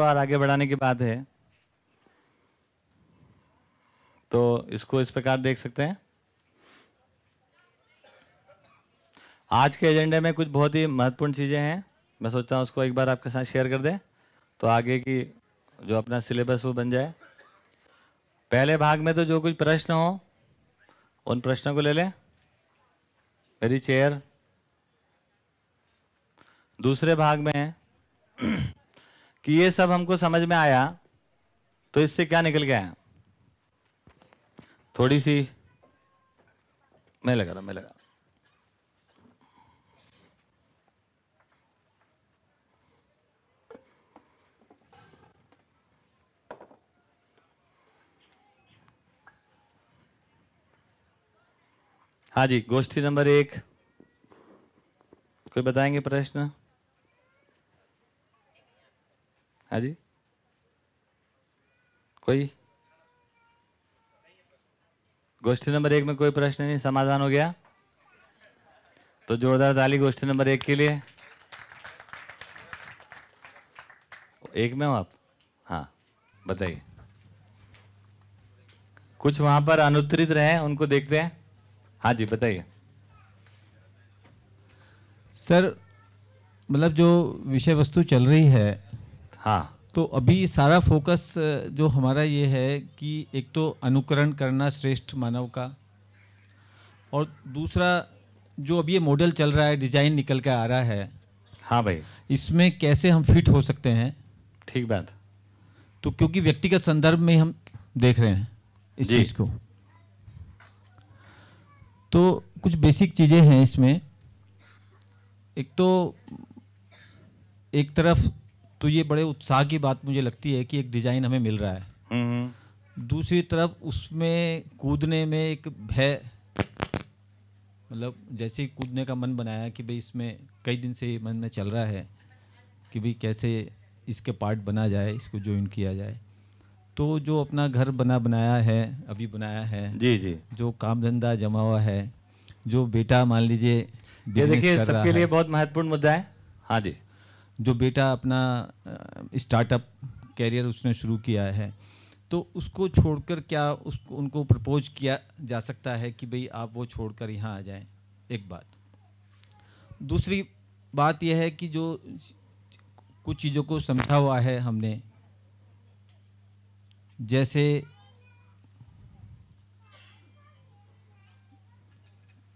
और आगे बढ़ाने की बात है। तो इसको इस प्रकार देख सकते हैं। आज के एजेंडे में कुछ बहुत ही महत्वपूर्ण चीज़ें हैं। मैं सोचता हूँ उसको एक बार आपके साथ शेयर कर दें। तो आगे की जो अपना सिलेबस वो बन जाए। पहले भाग में तो जो कुछ प्रश्न हो, उन प्रश्नों को ले लें। मेरी चेयर दूसरे भाग में कि ये सब हमको समझ में आया तो इससे क्या निकल गया? थोड़ी सी मैं लगा रहा मैं लगा हाँ जी, गोष्ठी नंबर एक। कोई बताएँगे प्रश्न? हाँ जी। कोई? गोष्ठी नंबर एक में कोई प्रश्न नहीं, समाधान हो गया। तो जोरदार ताली गोष्ठी नंबर एक के लिए। एक में हो आप? हाँ बताइए। कुछ वहाँ पर अनुत्तरित रहे, उनको देखते हैं। हाँ जी, बताइए। सर मतलब जो विषय वस्तु चल रही है हाँ। तो अभी सारा फोकस जो हमारा ये है कि एक तो अनुकरण करना श्रेष्ठ मानव का और दूसरा जो अभी ये मॉडल चल रहा है डिज़ाइन निकल के आ रहा है हाँ भाई। इसमें कैसे हम फिट हो सकते हैं? ठीक बात। तो क्योंकि व्यक्तिगत संदर्भ में हम देख रहे हैं इस चीज़ को। तो कुछ बेसिक चीज़ें हैं इसमें। एक तो एक तरफ़ तो ये बड़े उत्साह की बात मुझे लगती है कि एक डिज़ाइन हमें मिल रहा है। दूसरी तरफ़ उसमें कूदने में एक भय मतलब जैसे ही कूदने का मन बनाया कि भाई इसमें कई दिन से मन में चल रहा है कि भाई कैसे इसके पार्ट बना जाए इसको ज्वाइन किया जाए। तो जो अपना घर बना बनाया है अभी बनाया है जी जी। जो काम धंधा जमा हुआ है जो बेटा मान लीजिए ये देखिए सबके लिए बहुत महत्वपूर्ण मुद्दा है। हाँ जी। जो बेटा अपना स्टार्टअप कैरियर उसने शुरू किया है तो उसको छोड़कर क्या उसको, उनको प्रपोज किया जा सकता है कि भाई आप वो छोड़कर यहाँ आ जाएँ? एक बात। दूसरी बात यह है कि जो कुछ चीज़ों को समझा हुआ है हमने, जैसे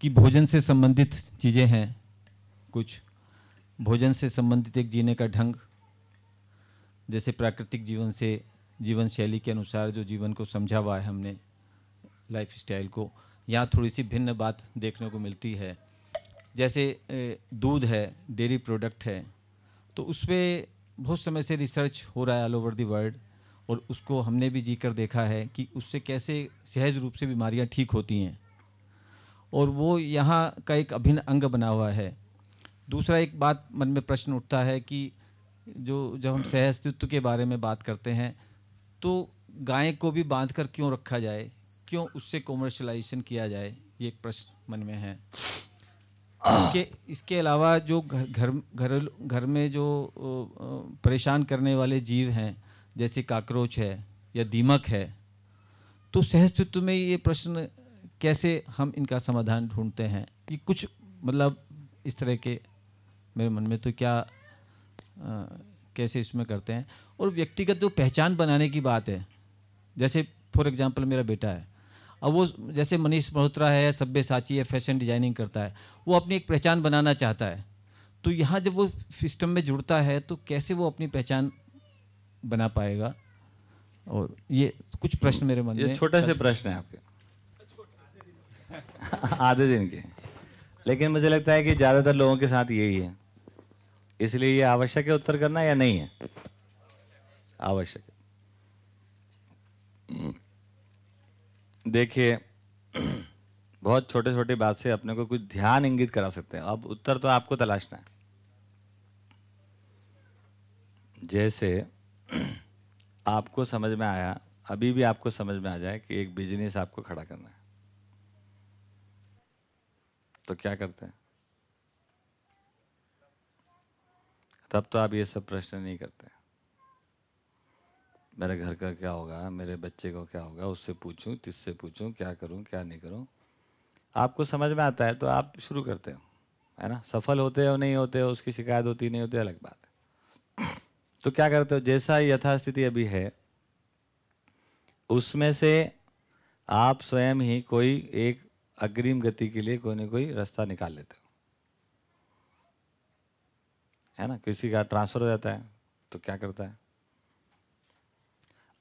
कि भोजन से संबंधित चीज़ें हैं कुछ। भोजन से संबंधित एक जीने का ढंग, जैसे प्राकृतिक जीवन से, जीवन शैली के अनुसार जो जीवन को समझा हुआ है हमने लाइफ स्टाइल को, यहाँ थोड़ी सी भिन्न बात देखने को मिलती है। जैसे दूध है डेयरी प्रोडक्ट है तो उस पर बहुत समय से रिसर्च हो रहा है ऑल ओवर दी वर्ल्ड और उसको हमने भी जी कर देखा है कि उससे कैसे सहज रूप से बीमारियाँ ठीक होती हैं। और वो यहाँ का एक अभिन्न अंग बना हुआ है दूसरा एक बात मन में प्रश्न उठता है कि जो, जब हम सह अस्तित्व के बारे में बात करते हैं तो गाय को भी बाँध कर क्यों रखा जाए? क्यों उससे कॉमर्शलाइजेशन किया जाए? ये एक प्रश्न मन में है। इसके इसके अलावा जो घर घर घर में जो परेशान करने वाले जीव हैं, जैसे काकरोच है या दीमक है तो सहस्तित्व में ये प्रश्न कैसे हम इनका समाधान ढूंढते हैं? ये कुछ मतलब इस तरह के मेरे मन में तो क्या अ, कैसे इसमें करते हैं? और व्यक्तिगत जो पहचान बनाने की बात है जैसे फॉर एग्जांपल मेरा बेटा है अब वो जैसे मनीष मल्होत्रा है सभ्य साची है फ़ैशन डिज़ाइनिंग करता है वो अपनी एक पहचान बनाना चाहता है तो यहाँ जब वो सिस्टम में जुड़ता है तो कैसे वो अपनी पहचान बना पाएगा? और ये कुछ प्रश्न मेरे मन ये में छोटे से प्रश्न है आपके। आधे दिन के। लेकिन मुझे लगता है कि ज़्यादातर लोगों के साथ यही है। इसलिए ये आवश्यक है उत्तर करना या नहीं है? आवश्यक। देखिए, बहुत छोटे छोटे बात से अपने को कुछ ध्यान इंगित करा सकते हैं। अब उत्तर तो आपको तलाशना है। जैसे, आपको समझ में आया, अभी भी आपको समझ में आ जाए कि एक बिज़नेस आपको खड़ा करना है। तो क्या करते हैं? तब तो आप ये सब प्रश्न नहीं करते। मेरे घर का क्या होगा? मेरे बच्चे को क्या होगा? उससे पूछूँ, किससे पूछूँ, क्या करूँ, क्या नहीं करूँ? आपको समझ में आता है तो आप शुरू करते हो, है ना? सफल होते हो, नहीं होते हो, उसकी शिकायत होती, नहीं होती, अलग बात है। तो क्या करते हो? जैसा यथास्थिति अभी है, उसमें से आप स्वयं ही कोई एक अग्रिम गति के लिए कोई ना कोई रास्ता निकाल लेते हो। है ना? किसी का ट्रांसफ़र हो जाता है तो क्या करता है?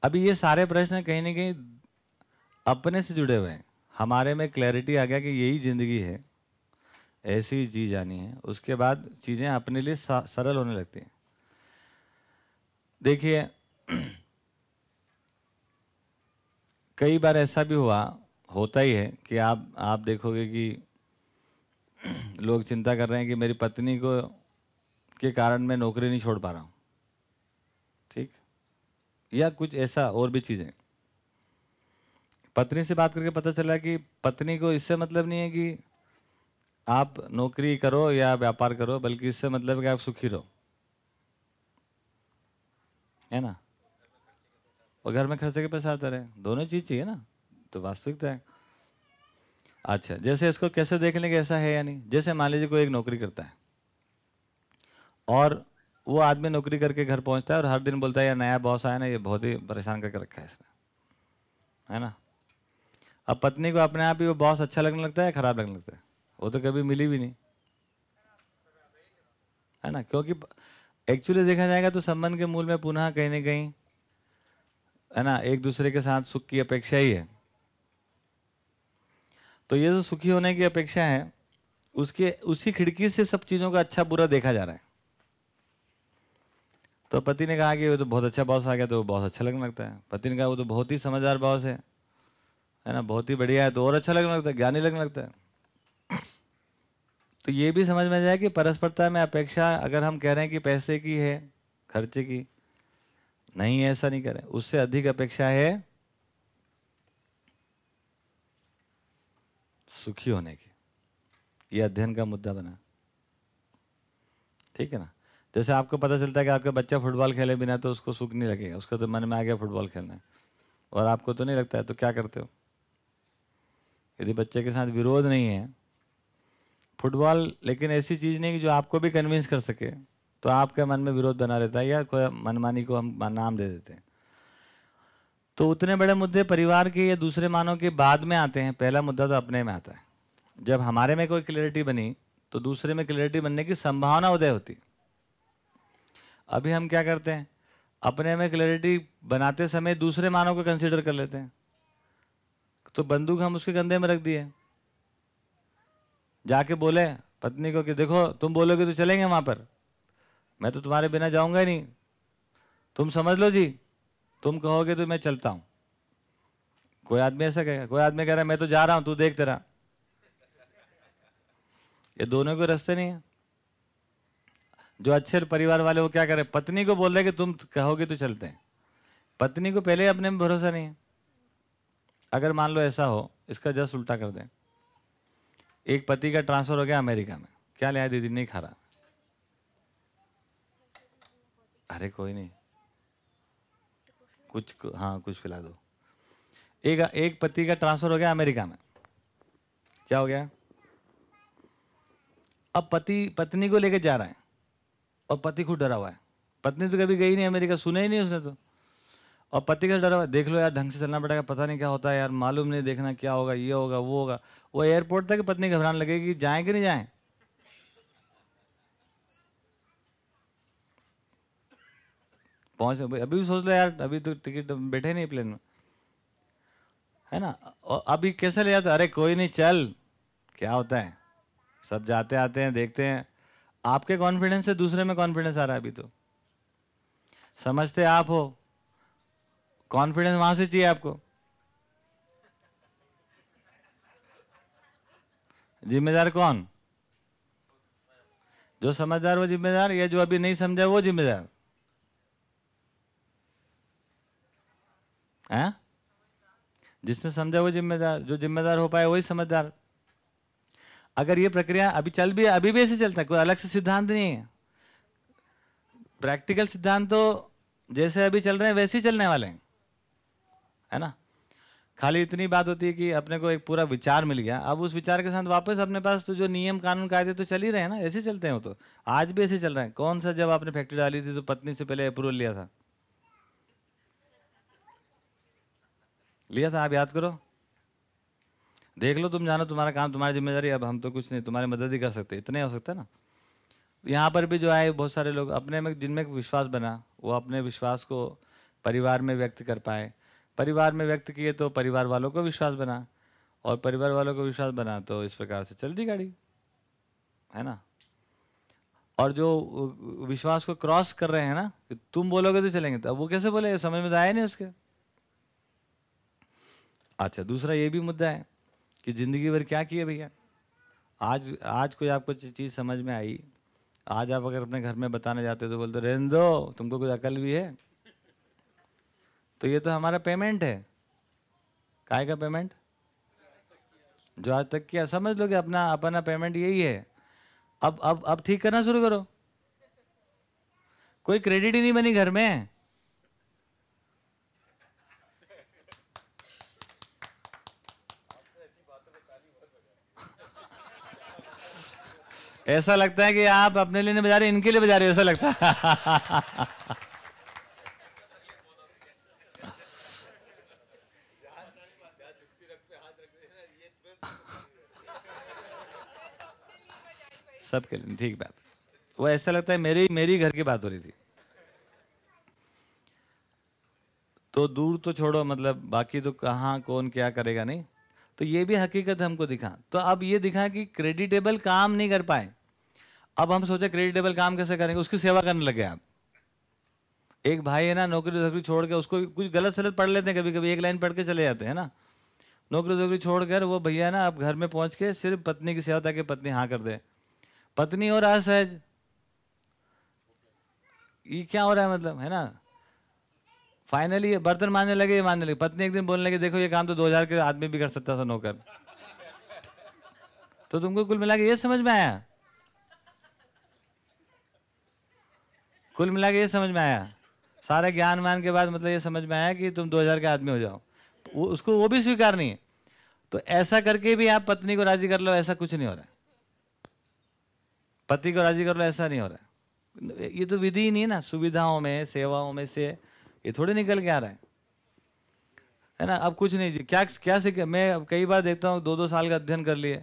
अभी ये सारे प्रश्न कहीं ना कहीं अपने से जुड़े हुए हैं। हमारे में क्लैरिटी आ गया कि यही ज़िंदगी है, ऐसी जी जानी है। उसके बाद चीज़ें अपने लिए सरल होने लगती हैं। देखिए, कई बार ऐसा भी हुआ, होता ही है कि आप आप देखोगे कि लोग चिंता कर रहे हैं कि मेरी पत्नी को के कारण मैं नौकरी नहीं छोड़ पा रहा हूँ। ठीक? या कुछ ऐसा और भी चीज़ें। पत्नी से बात करके पता चला कि पत्नी को इससे मतलब नहीं है कि आप नौकरी करो या व्यापार करो, बल्कि इससे मतलब कि आप सुखी रहो। है ना? और घर में खर्चे के पैसे आता रहे। दोनों चीज़ चाहिए ना? तो वास्तविकता है। अच्छा जैसे इसको कैसे देख लेंगे ऐसा है या नहीं? जैसे मान लीजिए कोई एक नौकरी करता है। और वो आदमी नौकरी करके घर पहुँचता है और हर दिन बोलता है यार नया बॉस आया ना, ये बहुत ही परेशान करके रखा है इसने। है ना? अब पत्नी को अपने आप ही वो बॉस अच्छा लगने लगता है खराब लगने लगता है? वो तो कभी मिली भी नहीं। है ना? क्योंकि एक्चुअली देखा जाएगा तो संबंध के मूल में पुनः कहीं ना कहीं, है ना, एक दूसरे के साथ सुख की अपेक्षा ही है। तो ये जो सुखी होने की अपेक्षा है, उसके, उसी खिड़की से सब चीज़ों का अच्छा बुरा देखा जा रहा है। तो पति ने कहा कि वो तो बहुत अच्छा बॉस आ गया तो बहुत अच्छा लगने लगता है। पति ने कहा, वो तो बहुत ही समझदार बॉस है। है ना? बहुत ही बढ़िया है तो और अच्छा लगने लगता है, ज्ञानी लगने लगता है। तो ये भी समझ में जाए कि परस्परता में अपेक्षा, अगर हम कह रहे हैं कि पैसे की है, खर्चे की, नहीं, ऐसा नहीं करें। उससे अधिक अपेक्षा है सुखी होने की। ये अध्ययन का मुद्दा बना। ठीक है ना? जैसे आपको पता चलता है कि आपका बच्चा फुटबॉल खेले बिना तो उसको सुख नहीं लगेगा। उसका तो मन में आ गया फुटबॉल खेलना। है और आपको तो नहीं लगता है तो क्या करते हो? यदि बच्चे के साथ विरोध नहीं है, फुटबॉल लेकिन ऐसी चीज़ नहीं कि जो आपको भी कन्विंस कर सके तो आपके मन में विरोध बना रहता है या कोई मनमानी को हम नाम दे देते हैं। तो उतने बड़े मुद्दे परिवार के या दूसरे मानों के बाद में आते हैं। पहला मुद्दा तो अपने में आता है। जब हमारे में कोई क्लियरिटी बनी तो दूसरे में क्लियरिटी बनने की संभावना उदय होती अभी हम क्या करते हैं? अपने में क्लैरिटी बनाते समय दूसरे मानव को कंसिडर कर लेते हैं। तो बंदूक हम उसके कंधे में रख दिए। जाके बोले पत्नी को कि देखो, तुम बोलोगे तो चलेंगे वहाँ पर। मैं तो तुम्हारे बिना जाऊँगा ही नहीं। तुम समझ लो जी, तुम कहोगे तो मैं चलता हूँ। कोई आदमी ऐसा कहेगा कोई आदमी कह रहा है, मैं तो जा रहा हूँ, तू देख तेरा। ये दोनों के रास्ते नहीं है। जो अच्छे परिवार वाले वो क्या करें? पत्नी को बोल रहे कि तुम कहोगे तो चलते हैं। पत्नी को पहले अपने में भरोसा नहीं है। अगर मान लो ऐसा हो, इसका जस्ट उल्टा कर दें। एक पति का ट्रांसफ़र हो गया अमेरिका में। क्या लिया दीदी? नहीं खा रहा। अरे कोई नहीं। कुछ हाँ कुछ पिला दो। एक एक पति का ट्रांसफ़र हो गया अमेरिका में। क्या हो गया? अब पति, पत्नी को लेकर जा रहा है। और पति खुद डरा हुआ है। पत्नी तो कभी गई नहीं अमेरिका, सुना ही नहीं उसने तो। और पति का डरा हुआ देख लो यार, ढंग से चलना पड़ेगा, पता नहीं क्या होता है यार, मालूम नहीं, देखना क्या होगा, ये होगा, वो होगा। वो एयरपोर्ट तक पत्नी घबराने लगेगी जाए कि नहीं जाए? पहुँच अभी भी सोच लो यार, अभी तो टिकट बैठे नहीं प्लेन में। है ना? और अभी कैसे ले जाते? अरे कोई नहीं, चल। क्या होता है? सब जाते आते हैं, देखते हैं। आपके कॉन्फिडेंस से दूसरे में कॉन्फिडेंस आ रहा है अभी तो। समझते आप हो। कॉन्फिडेंस वहाँ से चाहिए आपको। जिम्मेदार कौन? जो समझदार वो जिम्मेदार, या जो अभी नहीं समझा वो जिम्मेदार। है? जिसने समझा वो जिम्मेदार, जो जिम्मेदार हो पाए वही समझदार। अगर ये प्रक्रिया अभी चल भी अभी भी ऐसे चलता है, कोई अलग से सिद्धांत नहीं है। प्रैक्टिकल सिद्धांत तो जैसे अभी चल रहे हैं, वैसे ही चलने वाले हैं। है ना? खाली इतनी बात होती है कि अपने को एक पूरा विचार मिल गया। अब उस विचार के साथ वापस अपने पास तो जो नियम, कानून, कायदे तो चल ही रहे हैं ना, ऐसे चलते हैं वो तो। आज भी ऐसे चल रहे हैं। कौन सा जब आपने फैक्ट्री डाली थी तो पत्नी से पहले अप्रूवल लिया था? लिया था, आप याद करो। देख लो तुम, जानो तुम्हारा काम, तुम्हारी ज़िम्मेदारी, अब हम तो कुछ नहीं, तुम्हारी मदद ही कर सकते, इतने हो सकता ना? यहाँ पर भी जो आए बहुत सारे लोग, अपने में, जिनमें विश्वास बना, वो अपने विश्वास को परिवार में व्यक्त कर पाए। परिवार में व्यक्त किए तो परिवार वालों को विश्वास बना, और परिवार वालों को विश्वास बना तो इस प्रकार से चलती गाड़ी, है ना? और जो विश्वास को क्रॉस कर रहे हैं ना, कि तुम बोलोगे तो चलेंगे तो अब वो कैसे बोले? समझ में तो आया नहीं उसके। अच्छा दूसरा ये भी मुद्दा है कि ज़िंदगी भर क्या किए भैया? आज आज कोई आपको चीज़ समझ में आई? आज आप अगर अपने घर में बताने जाते हो तो बोलते रहने दो तुमको कुछ अकल भी है? तो ये तो हमारा पेमेंट है। काय का पेमेंट? जो आज तक किया, समझ लो कि अपना अपना पेमेंट यही है। अब अब अब ठीक करना शुरू करो। कोई क्रेडिट ही नहीं बनी घर में। ऐसा लगता है कि आप अपने लिए नहीं बजा रहे, इनके लिए बजा रहे ऐसा लगता है। सबके लिए, ठीक बात। वो ऐसा लगता है मेरी मेरी घर की बात हो रही थी। तो दूर तो छोड़ो मतलब बाकी तो कहाँ, कौन क्या करेगा, नहीं? तो ये भी हकीकत हमको दिखा। तो अब ये दिखा कि क्रेडिटेबल काम नहीं कर पाए। अब हम सोचे क्रेडिटेबल काम कैसे करेंगे? उसकी सेवा करने लगे आप। एक भाई है ना, नौकरी नौकरी छोड़ के उसको कुछ गलत सलत पढ़ लेते हैं कभी कभी एक लाइन पढ़ के चले जाते हैं ना। नौकरी नौकरी छोड़कर वो भैया ना आप घर में पहुँच के सिर्फ़ पत्नी की सेवा ताकि पत्नी हाँ कर दे। पत्नी और असहज ये क्या हो रहा है मतलब है ना? फाइनली बर्तन मानने लगे, ये मानने लगे। पत्नी एक दिन बोलने लगे, देखो, ये काम तो 2000 के आदमी भी कर सकता था नौकर। तो तुमको कुल मिला के ये समझ में आया? कुल मिला के ये समझ में आया। सारे ज्ञान मान के बाद मतलब ये समझ में आया कि तुम 2000 के आदमी हो जाओ। वो, उसको वो भी स्वीकार नहीं है। तो ऐसा करके भी आप पत्नी को राज़ी कर लो, ऐसा कुछ नहीं हो रहा पति को राज़ी कर लो, ऐसा नहीं हो रहा ये तो विधि ही नहीं ना। सुविधाओं में, सेवाओं में से ये थोड़ी निकल के आ रहा है। है ना? अब कुछ नहीं जी क्या क्या सीख मैं अब कई बार देखता हूँ दो दो साल का अध्ययन कर लिए।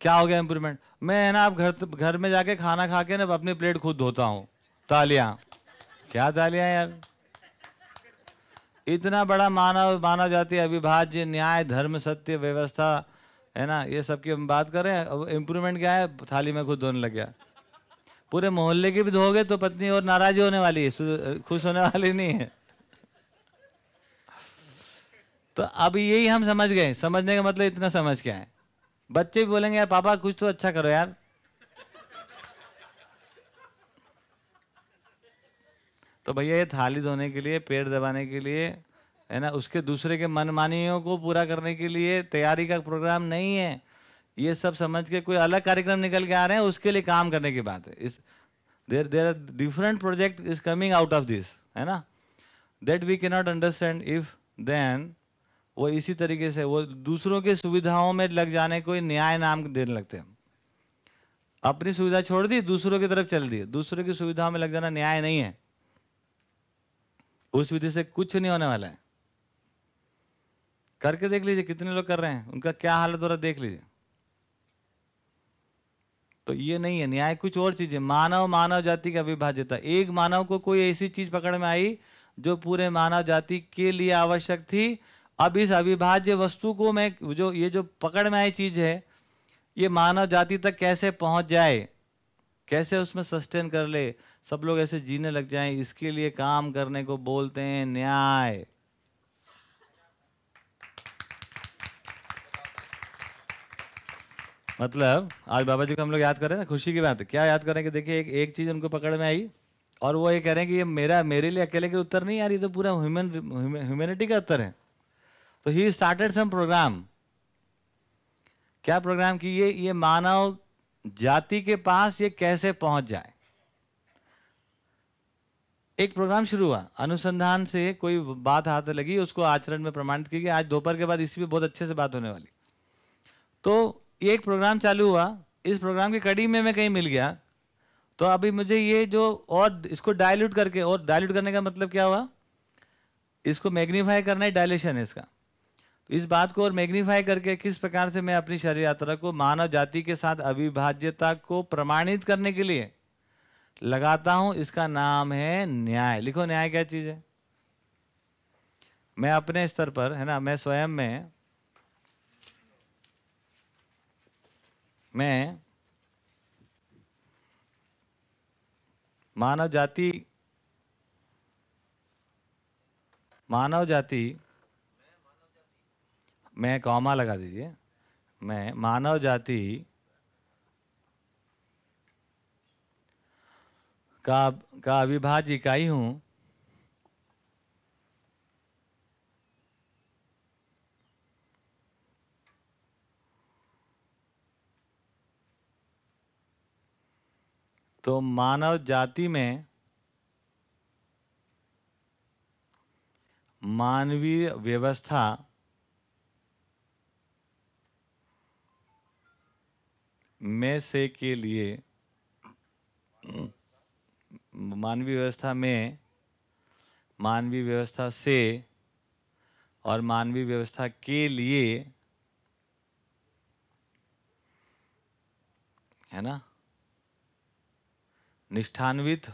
क्या हो गया इम्प्रूवमेंट मैं, है ना, अब घर घर में जाके खाना खा के ना अपनी प्लेट खुद धोता हूँ। तालियाँ। क्या तालियाँ यार? इतना बड़ा मानव मानव जाति, अविभाज्य, न्याय, धर्म, सत्य, व्यवस्था, है ना? ये सब की हम बात कर अब इम्प्रूवमेंट क्या है? थाली में खुद धोने लग गया। पूरे मोहल्ले की भी धोगे तो पत्नी और नाराजी होने वाली है खुश होने वाली नहीं है। तो अब यही हम समझ गए। समझने का मतलब इतना समझ क्या है बच्चे भी बोलेंगे, यार, पापा, कुछ तो अच्छा करो यार। तो भैया, ये थाली धोने के लिए, पेड़ दबाने के लिए, है ना, उसके दूसरे के मनमानियों को पूरा करने के लिए तैयारी का प्रोग्राम नहीं है। ये सब समझ के कोई अलग कार्यक्रम निकल के आ रहे हैं, उसके लिए काम करने की बात है। इस there there are different project is coming out of this है ना? That we can not understand if then वो इसी तरीके से, वो दूसरों की सुविधाओं में लग जाने को न्याय नाम देने लगते हैं। अपनी सुविधा छोड़ दी, दूसरों की तरफ़ चल दी दूसरों की सुविधाओं में लग जाना न्याय नहीं है। उस विधि से कुछ नहीं होने वाला है। करके देख लीजिए कितने लोग कर रहे हैं। उनका क्या हालत हो रहा है, देख लीजिए। तो ये नहीं है, न्याय कुछ और चीज़ है। मानव मानव जाति का विभाज्यता। एक मानव को कोई ऐसी चीज़ पकड़ में आई जो पूरे मानव जाति के लिए आवश्यक थी। अब इस अविभाज्य वस्तु को मैं, जो, ये जो पकड़ में आई चीज़ है, ये मानव जाति तक कैसे पहुँच जाए? कैसे उसमें सस्टेन कर ले? सब लोग ऐसे जीने लग जाएँ। इसके लिए काम करने को बोलते हैं न्याय। मतलब आज बाबा जी को हम लोग याद कर ना, खुशी की बात। क्या याद करें कि देखिए, एक एक चीज़ उनको पकड़ में आई और वो ये कह रहे हैं कि ये मेरा, मेरे लिए अकेले के उत्तर नहीं यार ये तो पूरा ह्यूमन ह्यूमैनिटी का उत्तर है। तो ही स्टार्टेड सम प्रोग्राम क्या प्रोग्राम की ये ये मानव जाति के पास ये कैसे पहुँच जाए? एक प्रोग्राम शुरू हुआ। अनुसंधान से कोई बात हाथ लगी, उसको आचरण में प्रमाणित की गई। आज दोपहर के बाद इसी पे बहुत अच्छे से बात होने वाली। तो एक प्रोग्राम चालू हुआ, इस प्रोग्राम की कड़ी में मैं कहीं मिल गया तो अभी मुझे ये जो और इसको डायल्यूट करके, और डायल्यूट करने का मतलब क्या हुआ? इसको मैग्नीफाई करना ही डायलेशन है इसका। तो इस बात को और मैग्नीफाई करके किस प्रकार से मैं अपनी शरीर यात्रा को मानव जाति के साथ अविभाज्यता को प्रमाणित करने के लिए लगाता हूँ, इसका नाम है न्याय। लिखो, न्याय क्या चीज़ है? मैं अपने स्तर पर, है ना, मैं स्वयं में मैं मानव जाति मानव जाति, मैं कॉमा लगा दीजिए, मैं मानव जाति का का अविभाज्य इकाई हूँ। तो मानव जाति में मानवीय व्यवस्था में से के लिए, मानवीय व्यवस्था में, मानवीय व्यवस्था से और मानवीय व्यवस्था के लिए, है ना? निष्ठान्वित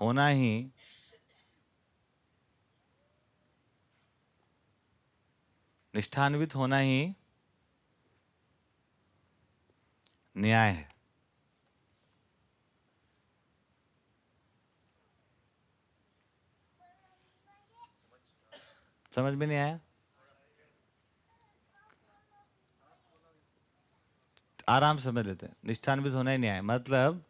होना ही निष्ठान्वित होना ही न्याय है। समझ में नहीं आया? आराम समझ लेते हैं। निष्ठान्वित होना ही न्याय। मतलब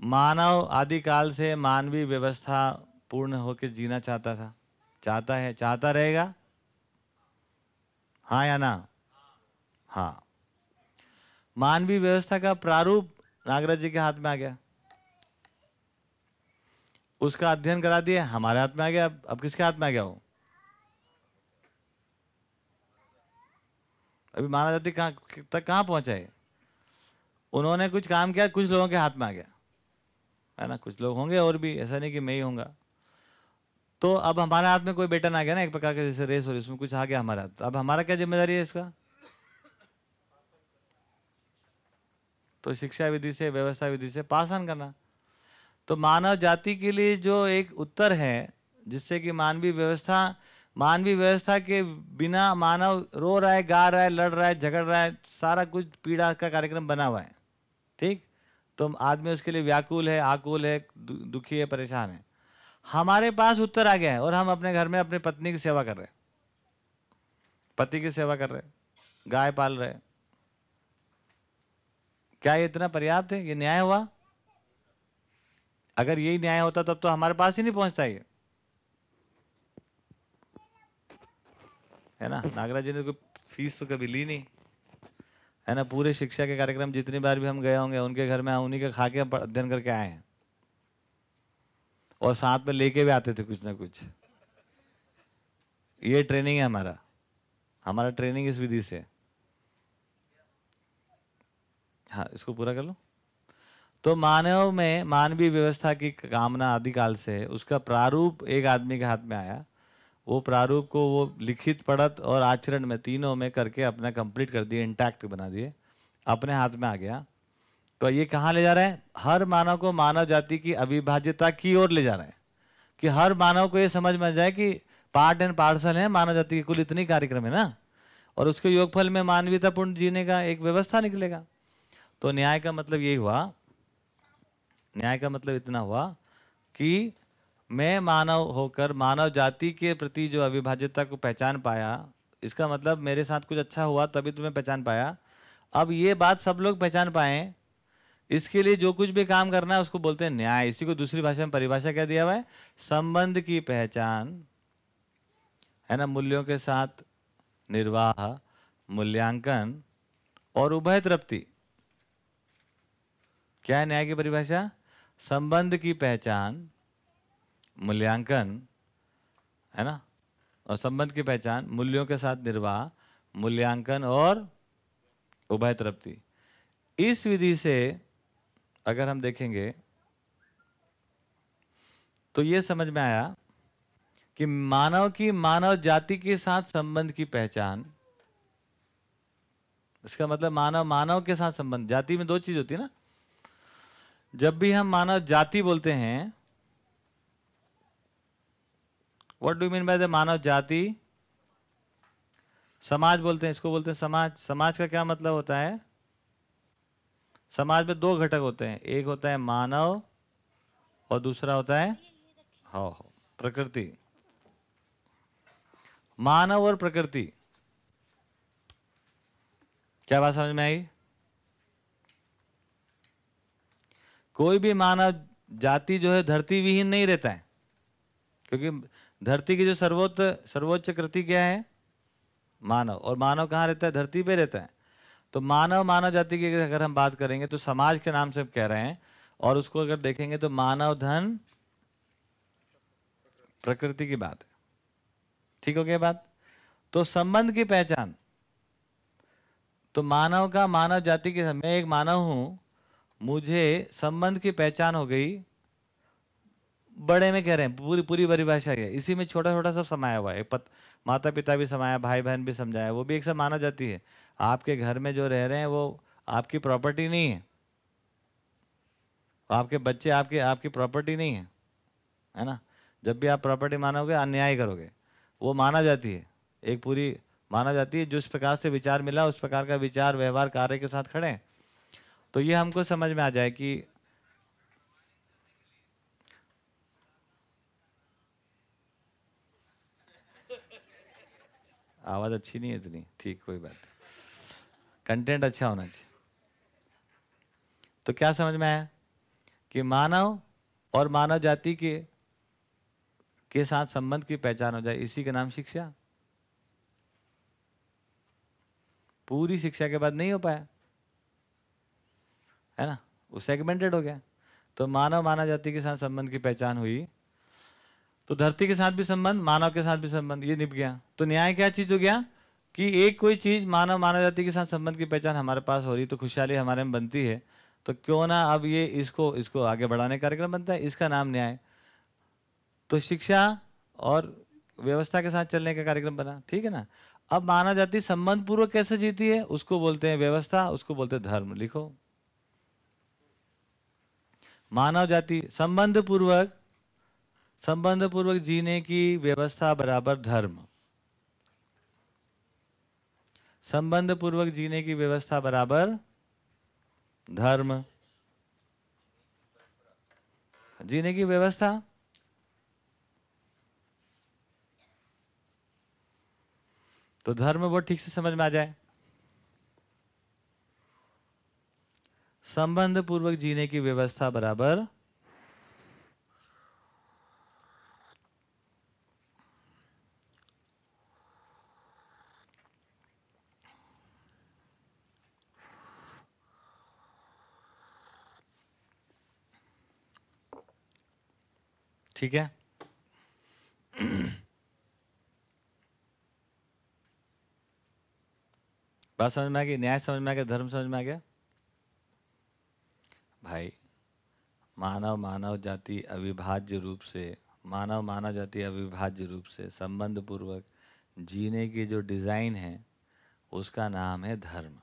मानव आदिकाल से मानवीय व्यवस्था पूर्ण होकर जीना चाहता था। चाहता है, चाहता रहेगा। हाँ या ना? हाँ। मानवीय व्यवस्था का प्रारूप नागराज जी के हाथ में आ गया। उसका अध्ययन करा दिया, हमारे हाथ में आ गया। अब अब किसके हाथ में आ गया वो? अभी मानव जाति कहाँ तक कहाँ पहुँचा है? उन्होंने कुछ काम किया, कुछ लोगों के हाथ में आ गया। है ना? कुछ लोग होंगे और भी, ऐसा नहीं कि मैं ही होऊँगा। तो अब हमारे हाथ में कोई बेटन आ गया ना एक प्रकार का, जैसे रेस और इसमें कुछ आ गया हमारे। हाथ तो अब हमारा क्या ज़िम्मेदारी है इसका? तो शिक्षा विधि से, व्यवस्था विधि से पास ऑन करना। तो मानव जाति के लिए जो एक उत्तर है, जिससे कि मानवीय व्यवस्था मानवीय व्यवस्था के बिना मानव रो रहा है, गा रहा है, लड़ रहा है, झगड़ रहा है, सारा कुछ पीड़ा का कार्यक्रम बना हुआ है। ठीक? तो आदमी उसके लिए व्याकुल है, आकुल है दुखी है, परेशान है। हमारे पास उत्तर आ गया है और हम अपने घर में अपनी पत्नी की सेवा कर रहे हैं। पति की सेवा कर रहे हैं, गाय पाल रहे हैं। क्या ये इतना पर्याप्त है? ये न्याय हुआ? अगर यही न्याय होता तब तो हमारे पास ही नहीं पहुँचता ये। है ना? नागराज जी ने कोई फ़ीस तो कभी ली नहीं। है ना? पूरे शिक्षा के कार्यक्रम जितनी बार भी हम गए होंगे, उनके घर में उन्हीं का खा के अध्ययन करके आए हैं। और साथ में लेके भी आते थे कुछ ना कुछ। ये ट्रेनिंग है हमारा। हमारा ट्रेनिंग इस विधि से। हाँ इसको पूरा कर लो? तो मानव में मानवीय व्यवस्था की कामना आदिकाल से है उसका प्रारूप एक आदमी के हाथ में आया। वो प्रारूप को वो लिखित पढ़त और आचरण में तीनों में करके अपना कंप्लीट कर दिए इंटैक्ट बना दिए। अपने हाथ में आ गया। तो ये कहाँ ले जा रहा है? हर मानव को मानव जाति की अविभाज्यता की ओर ले जा रहा है। कि हर मानव को ये समझ में आ जाए कि पार्ट एंड पार्सल है, मानव जाति की कुल इतनी कार्यक्रम है ना। और उसके योगफल में मानवीयतापूर्ण जीने का एक व्यवस्था निकलेगा। तो न्याय का मतलब यही हुआ, न्याय का मतलब इतना हुआ कि मैं मानव होकर, मानव जाति के प्रति जो अविभाज्यता को पहचान पाया, इसका मतलब मेरे साथ कुछ अच्छा हुआ तभी तुम्हें पहचान पाया। अब ये बात सब लोग पहचान पाए इसके लिए जो कुछ भी काम करना है उसको बोलते हैं न्याय। इसी को दूसरी भाषा में परिभाषा क्या दिया हुआ है, संबंध की पहचान। है ना? मूल्यों के साथ निर्वाह, मूल्यांकन और उभय तृप्ति। क्या है न्याय की परिभाषा? संबंध की पहचान। मूल्यांकन, है ना? और संबंध की पहचान, मूल्यों के साथ निर्वाह, मूल्यांकन और उभय तृप्ति। इस विधि से अगर हम देखेंगे तो ये समझ में आया कि मानव की, मानव जाति के साथ संबंध की पहचान, इसका मतलब मानव मानव के साथ संबंध, जाति में दो चीज़ होती है ना? जब भी हम मानव जाति बोलते हैं what do mean by the मानव जाति? समाज बोलते हैं, इसको बोलते हैं समाज। समाज का क्या मतलब होता है? समाज में दो घटक होते हैं। एक होता है मानव और दूसरा होता है हाँ हाँ प्रकृति। मानव और प्रकृति। क्या बात समझ में आई? कोई भी मानव जाति जो है, धरती विहीन नहीं रहता है, क्योंकि धरती की जो सर्वोच्च सर्वोच्च कृति क्या है? मानव। और मानव कहाँ रहता है? धरती पे रहता है। तो मानव मानव जाति की अगर हम बात करेंगे तो समाज के नाम से कह रहे हैं, और उसको अगर देखेंगे तो मानव, धन, प्रकृति की बात है। ठीक हो गया बात? तो संबंध की पहचान। तो मानव का, मानव जाति के, मैं एक मानव हूँ, मुझे संबंध की पहचान हो गई बड़े में कह रहे हैं पूरी पूरी परिभाषा है। इसी में छोटा छोटा सब समाया हुआ है। पत, माता पिता भी समाया भाई बहन भी समझाया वो भी एक सब माना जाती है। आपके घर में जो रह रहे हैं वो आपकी प्रॉपर्टी नहीं है। आपके बच्चे आपके आपकी प्रॉपर्टी नहीं है है ना? जब भी आप प्रॉपर्टी मानोगे अन्याय करोगे। वो माना जाती है। एक पूरी माना जाती है जिस प्रकार से विचार मिला उस प्रकार का विचार व्यवहार कार्य के साथ खड़े हैं। तो ये हमको समझ में आ जाए कि आवाज़ अच्छी नहीं है इतनी। ठीक, कोई बात कंटेंट अच्छा होना चाहिए। तो क्या समझ में आया? कि मानव और मानव जाति के के साथ संबंध की पहचान हो जाए। इसी का नाम शिक्षा। पूरी शिक्षा के बाद नहीं हो पाया। है ना? वो सेगमेंटेड हो गया। तो मानव मानव जाति के साथ संबंध की पहचान हुई। तो धरती के साथ भी संबंध, मानव के साथ भी संबंध, ये निप गया। तो न्याय क्या चीज़ हो गया? कि एक कोई चीज़ मानव मानव जाति के साथ संबंध की पहचान हमारे पास हो रही तो खुशहाली हमारे में बनती है। तो क्यों ना अब ये इसको इसको आगे बढ़ाने का कार्यक्रम बनता है, इसका नाम न्याय। तो शिक्षा और व्यवस्था के साथ चलने का कार्यक्रम बना, ठीक है ना? अब मानव जाति संबंध पूर्वक कैसे जीती है, उसको बोलते हैं व्यवस्था, उसको बोलते हैं धर्म, लिखो। मानव जाति संबंध पूर्वक संबंध पूर्वक जीने की व्यवस्था बराबर धर्म। संबंध पूर्वक जीने की व्यवस्था बराबर धर्म। जीने की व्यवस्था? तो धर्म वो ठीक से समझ में आ जाए। संबंध पूर्वक जीने की व्यवस्था बराबर ठीक है? बात समझ में आ गई? न्याय समझ में आ गया? धर्म समझ में आ गया? भाई, मानव मानव जाति अविभाज्य रूप से, मानव मानव जाति अविभाज्य रूप से संबंध पूर्वक जीने की जो डिज़ाइन है, उसका नाम है धर्म।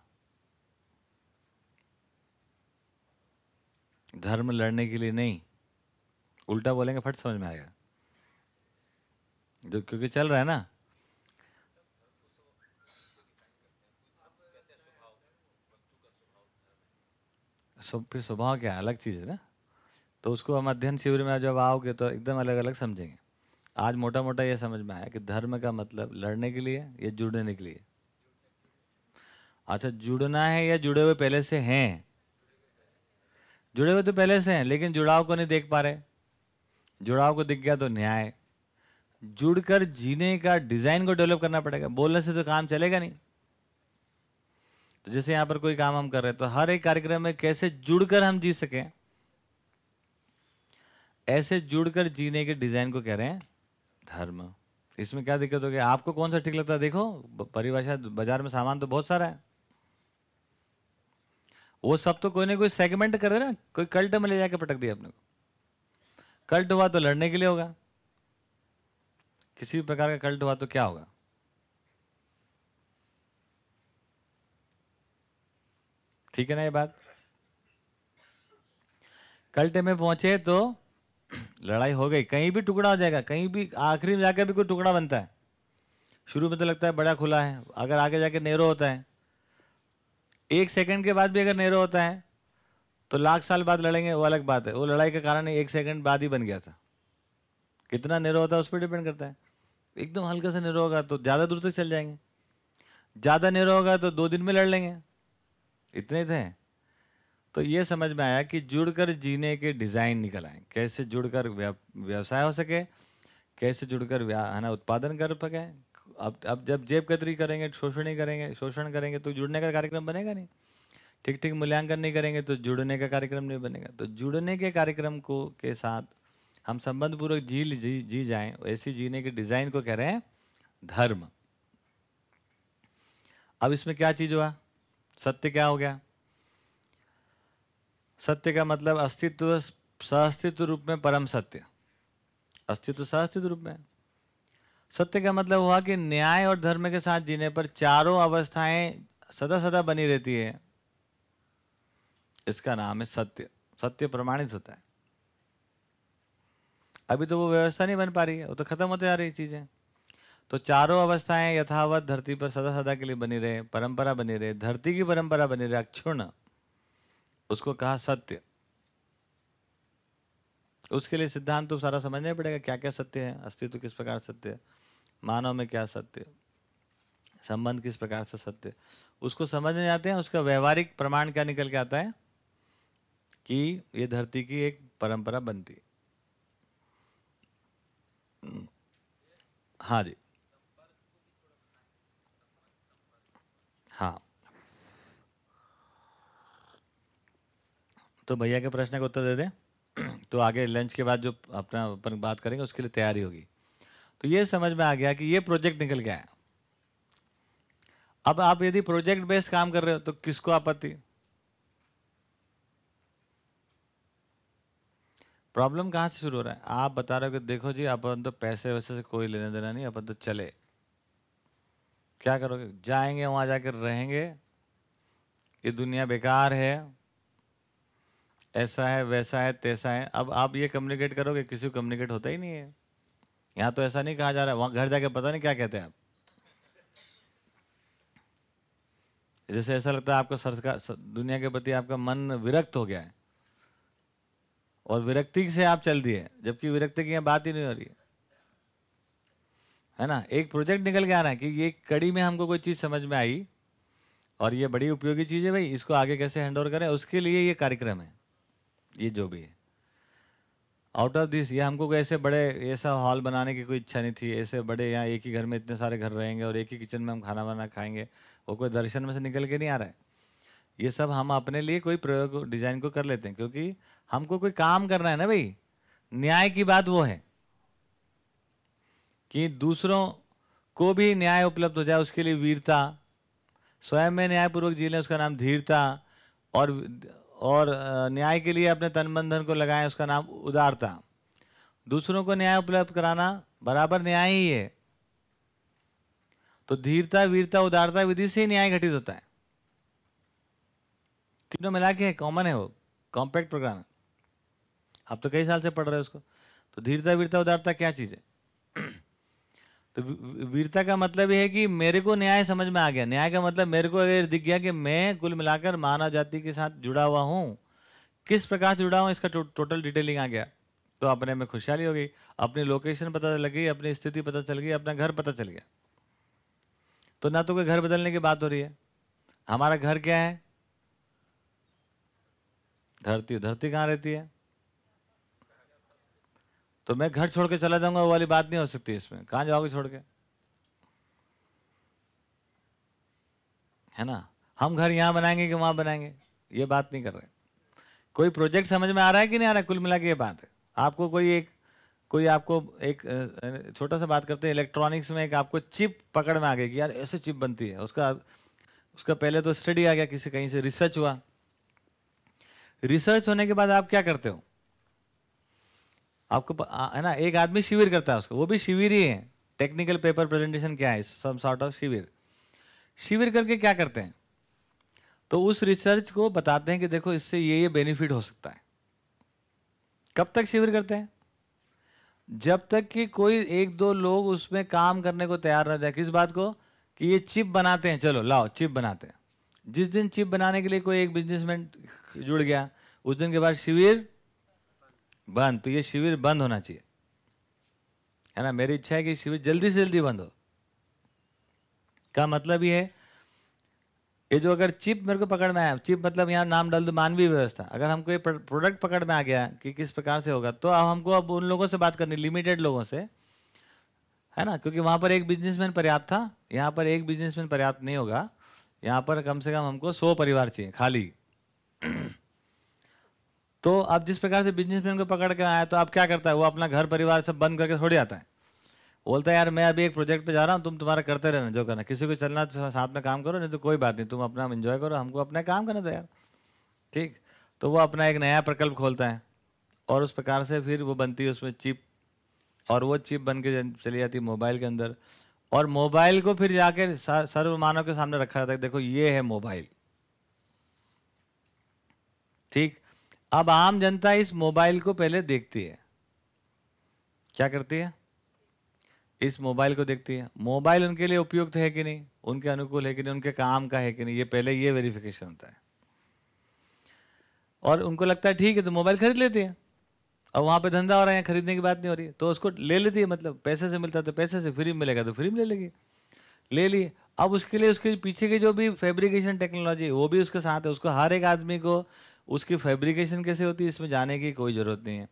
धर्म लड़ने के लिए नहीं उल्टा बोलेंगे, फट समझ में आएगा। जो क्योंकि चल रहा है ना। फिर स्वभाव क्या अलग चीज़ है ना। तो उसको हम अध्ययन शिविर में जब आओगे तो एकदम अलग अलग समझेंगे। आज मोटा मोटा ये समझ में आया कि धर्म का मतलब लड़ने के लिए या जुड़ने के लिए। अच्छा जुड़ना है या जुड़े हुए पहले से हैं? जुड़े हुए तो पहले से हैं, लेकिन जुड़ाव को नहीं देख पा रहे। जुड़ाव को दिख गया तो न्याय। जुड़कर जीने का डिज़ाइन को डेवलप करना पड़ेगा। बोलने से तो काम चलेगा नहीं। तो जैसे यहाँ पर कोई काम हम कर रहे हैं तो हर एक कार्यक्रम में कैसे जुड़कर हम जी सकें? ऐसे जुड़कर जीने के डिज़ाइन को कह रहे हैं धर्म। इसमें क्या दिक्कत हो गई आपको कौन सा ठीक लगता है? देखो परिभाषा बाज़ार में सामान तो बहुत सारा है। वो सब तो कोई ना कोई सेगमेंट कर रहे ना? कोई कल्ट में ले जाके पटक दिया अपने को। कल्ट हुआ तो लड़ने के लिए होगा। किसी भी प्रकार का कल्ट हुआ तो क्या होगा? ठीक है ना ये बात? कल्ट में पहुँचे तो लड़ाई हो गई। कहीं भी टुकड़ा हो जाएगा। कहीं भी आखिरी में जाकर भी कोई टुकड़ा बनता है। शुरू में तो लगता है बड़ा खुला है। अगर आगे जाके नेरो होता है। एक सेकंड के बाद भी अगर नेरो होता है तो लाख साल बाद लड़ेंगे, वो अलग बात है। वो लड़ाई का कारण एक सेकंड बाद ही बन गया था। कितना निरो होता है, उस पर डिपेंड करता है। एकदम हल्का सा नेरो होगा तो ज़्यादा दूर तक चल जाएँगे। ज़्यादा निरो होगा तो दो दिन में लड़ लेंगे। इतने थे। तो ये समझ में आया कि जुड़कर जीने के डिज़ाइन निकल आए। कैसे जुड़कर व्या- व्यवसाय हो सके, कैसे जुड़कर है ना, उत्पादन कर सके। अब अब जब जेब कतरी करेंगे, शोषण करेंगे शोषण करेंगे तो जुड़ने का कार्यक्रम बनेगा नहीं। ठीक ठीक मूल्यांकन नहीं करेंगे तो जुड़ने का कार्यक्रम नहीं बनेगा। तो जुड़ने के कार्यक्रम को, के साथ हम संबंध पूर्वक जी जी जी जाएँ, ऐसी जीने के डिज़ाइन को कह रहे हैं, धर्म। अब इसमें क्या चीज़ हुआ? सत्य क्या हो गया? सत्य का मतलब अस्तित्व, सहअस्तित्व रूप में परम सत्य। अस्तित्व सहअस्तित्व रूप में। सत्य का मतलब हुआ कि न्याय और धर्म के साथ जीने पर चारों अवस्थाएँ सदा सदा बनी रहती है। इसका नाम है सत्य। सत्य प्रमाणित होता है। अभी तो वो व्यवस्था नहीं बन पा रही है, वो तो खत्म होते जा रही चीज़ें। तो चारों अवस्थाएँ यथावत धरती पर सदा सदा के लिए बनी रहे, परंपरा बनी रहे, धरती की परंपरा बनी रहे, अक्षुण। उसको कहा सत्य। उसके लिए सिद्धांत तो सारा समझना ही पड़ेगा क्या क्या सत्य है, अस्तित्व किस प्रकार सत्य है, मानव में क्या सत्य संबंध किस प्रकार से सत्य उसको समझने जाते हैं, उसका व्यवहारिक प्रमाण क्या निकल के आता है? कि ये धरती की एक परंपरा बनती। है जी। हाँ। तो भैया के प्रश्न का उत्तर दे दें। तो आगे लंच के बाद जो अपना अपन बात करेंगे, उसके लिए तैयारी होगी। तो ये समझ में आ गया कि ये प्रोजेक्ट निकल गया है। अब आप यदि प्रोजेक्ट बेस्ड काम कर रहे हो तो किसको आपत्ति? प्रॉब्लम कहाँ से शुरू हो रहा है? आप बता रहे हो कि देखो जी, अपन तो पैसे वैसे से कोई लेने देना नहीं, अपन तो चले। क्या करोगे? जाएँगे, वहाँ जाकर रहेंगे ये दुनिया बेकार है, ऐसा है, वैसा है, तैसा है। अब आप ये कम्युनिकेट करोगे, किसी को कम्युनिकेट होता ही नहीं है। यहाँ तो ऐसा नहीं कहा जा रहा है, वहाँ घर जाके पता नहीं क्या कहते हैं आप। जैसे ऐसा लगता है आपका सरकार, दुनिया के प्रति आपका मन विरक्त हो गया है। और विरक्ति से आप चल दिए, जबकि विरक्ति की यहाँ बात ही नहीं हो रही। है है ना? एक प्रोजेक्ट निकल के आ रहा है कि ये कड़ी में हमको कोई चीज़ समझ में आई, और ये बड़ी उपयोगी चीज़ है भाई, इसको आगे कैसे हैंड ओवर करें, उसके लिए ये कार्यक्रम है, ये जो भी है। आउट ऑफ़ दिस ये हमको ऐसे बड़े, ऐसा हॉल बनाने की कोई इच्छा नहीं थी, ऐसे बड़े यहाँ एक ही घर में इतने सारे घर रहेंगे और एक ही किचन में हम खाना वाना खाएँगे, वो कोई दर्शन में से निकल के नहीं आ रहा है। ये सब हम अपने लिए कोई प्रयोग डिज़ाइन को कर लेते हैं, क्योंकि हमको कोई काम करना है ना भाई? न्याय की बात वो है कि दूसरों को भी न्याय उपलब्ध हो जाए, उसके लिए वीरता, स्वयं में न्यायपूर्वक जी लें, उसका नाम धीरता, और और न्याय के लिए अपने तन को लगाएँ, उसका नाम उदारता। दूसरों को न्याय उपलब्ध कराना बराबर न्याय ही है। तो धीरता, वीरता, उदारता विधि से ही न्याय घटित होता है। तीनों मिला के कॉमन है वो कॉम्पैक्ट प्रोग्राम है आप तो कई साल से पढ़ रहे हो उसको। तो धीरता वीरता उदारता क्या चीज़ है? तो वीरता का मतलब यह है कि मेरे को न्याय समझ में आ गया। न्याय का मतलब मेरे को अगर दिख गया कि मैं कुल मिलाकर मानव जाति के साथ जुड़ा हुआ हूँ किस प्रकार से जुड़ा हूँ इसका टो, टोटल डिटेलिंग आ गया। तो अपने में खुशहाली हो गई अपनी लोकेशन पता चल गई अपनी स्थिति पता चल गई अपना घर पता चल गया। तो ना तो कोई घर बदलने की बात हो रही है। हमारा घर क्या है? धरती धरती कहाँ रहती है? तो मैं घर छोड़ के चला जाऊँगा, वो वाली बात नहीं हो सकती इसमें। कहाँ जाओगे छोड़ के? है ना? हम घर यहाँ बनाएँगे कि वहाँ बनाएँगे? ये बात नहीं कर रहे। कोई प्रोजेक्ट समझ में आ रहा है कि नहीं आ रहा? कुल मिला के ये बात है। आपको कोई एक, कोई आपको एक छोटा सा बात करते हैं इलेक्ट्रॉनिक्स में एक आपको चिप पकड़ में आ गई कि यार ऐसे चिप बनती है। उसका उसका पहले तो स्टडी आ गया, किसी कहीं से रिसर्च हुआ। रिसर्च होने के बाद आप क्या करते हो? आपको है ना, एक आदमी शिविर करता है उसको, वो भी शिविर ही है। टेक्निकल पेपर प्रेजेंटेशन क्या है? सम सॉर्ट ऑफ़ शिविर। शिविर करके क्या करते हैं? तो उस रिसर्च को बताते हैं कि देखो, इससे ये ये बेनिफिट हो सकता है। कब तक शिविर करते हैं? जब तक कि कोई एक, दो लोग उसमें काम करने को तैयार न जाए। किस बात को? कि ये चिप बनाते हैं। चलो, लाओ, चिप बनाते हैं। जिस दिन चिप बनाने के लिए कोई एक बिजनेसमैन जुड़ गया, उस दिन के बाद शिविर बंद। तो ये शिविर बंद होना चाहिए। है ना? मेरी इच्छा है कि शिविर जल्दी से जल्दी बंद हो। का मतलब ये है, ये जो अगर चिप मेरे को पकड़ में आया, चिप मतलब यहाँ नाम डाल दो, मानवीय व्यवस्था। अगर हमको ये प्रोडक्ट पकड़ में आ गया कि किस प्रकार से होगा तो अब हमको अब उन लोगों से बात करनी, लिमिटेड लोगों से। है ना? क्योंकि वहाँ पर एक बिजनेसमैन पर्याप्त था, यहाँ पर एक बिजनेसमैन पर्याप्त नहीं होगा। यहाँ पर कम से कम हमको सौ परिवार चाहिए, खाली। तो अब जिस प्रकार से बिजनेसमैन को पकड़ के आया तो अब क्या करता है? वो अपना घर परिवार सब बंद करके छोड़ जाता है। बोलता है, यार, मैं अभी एक प्रोजेक्ट पे जा रहा हूँ, तुम तुम्हारा करते रहना, जो करना किसी को चलना तो साथ में काम करो, नहीं तो कोई बात नहीं, तुम अपना एंजॉय करो, हमको अपना काम करना था यार। ठीक? तो वो अपना एक नया प्रकल्प खोलता है और उस प्रकार से फिर वो बनती है उसमें चिप और वो चिप बन के चली जाती है मोबाइल के अंदर और मोबाइल को फिर जाके स- सर्व मानव के सामने रखा जाता है, देखो, ये है मोबाइल ठीक? अब आम जनता इस मोबाइल को पहले देखती है। क्या करती है? इस मोबाइल को देखती है। मोबाइल उनके लिए उपयुक्त है कि नहीं? उनके अनुकूल है कि नहीं? उनके काम का है कि नहीं? ये पहले ये वेरिफिकेशन होता है। और उनको लगता है, ठीक है तो मोबाइल खरीद लेती है। और वहाँ पे धंधा हो रहा है खरीदने की बात नहीं हो रही तो उसको ले लेती है मतलब पैसे से मिलता है तो पैसे से, फ्री में मिलेगा तो फ्री में ले लेगी। ले ली। अब उसके लिए उसके पीछे की जो भी फैब्रिकेशन टेक्नोलॉजी वो भी उसके साथ है। उसको हर एक आदमी को उसकी फैब्रिकेशन कैसे होती है, इसमें जाने की कोई ज़रूरत नहीं है।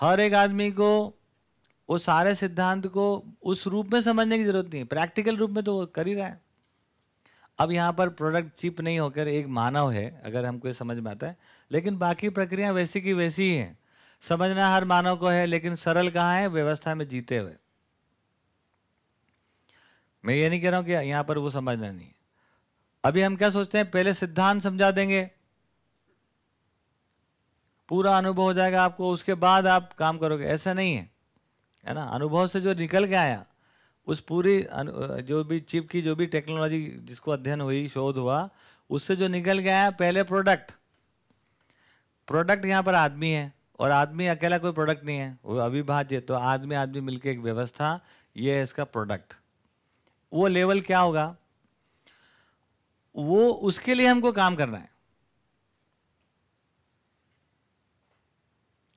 हर एक आदमी को, वो सारे सिद्धांत को उस रूप में समझने की ज़रूरत नहीं है। प्रैक्टिकल रूप में तो वो कर ही रहा है। अब यहाँ पर प्रोडक्ट चिप नहीं होकर एक मानव है, अगर हमको ये समझ में आता है। लेकिन बाकी प्रक्रिया वैसी की वैसी ही है। समझना हर मानव को है, लेकिन सरल कहाँ है? व्यवस्था में जीते हुए। मैं ये नहीं कह रहा हूँ कि यहाँ पर वो समझना नहीं अभी हम क्या सोचते हैं? पहले सिद्धांत समझा देंगे। पूरा अनुभव हो जाएगा आपको, उसके बाद आप काम करोगे। ऐसा नहीं है है ना? अनुभव से जो निकल के आया, उस पूरी जो भी चिप की, जो भी टेक्नोलॉजी जिसको अध्ययन हुई, शोध हुआ, उससे जो निकल के आया, पहले प्रोडक्ट। प्रोडक्ट यहाँ पर आदमी है, और आदमी अकेला कोई प्रोडक्ट नहीं है, वो अविभाज्य तो आदमी आदमी मिलके एक व्यवस्था, ये है इसका प्रोडक्ट। वो लेवल क्या होगा? वो, उसके लिए हमको काम करना है।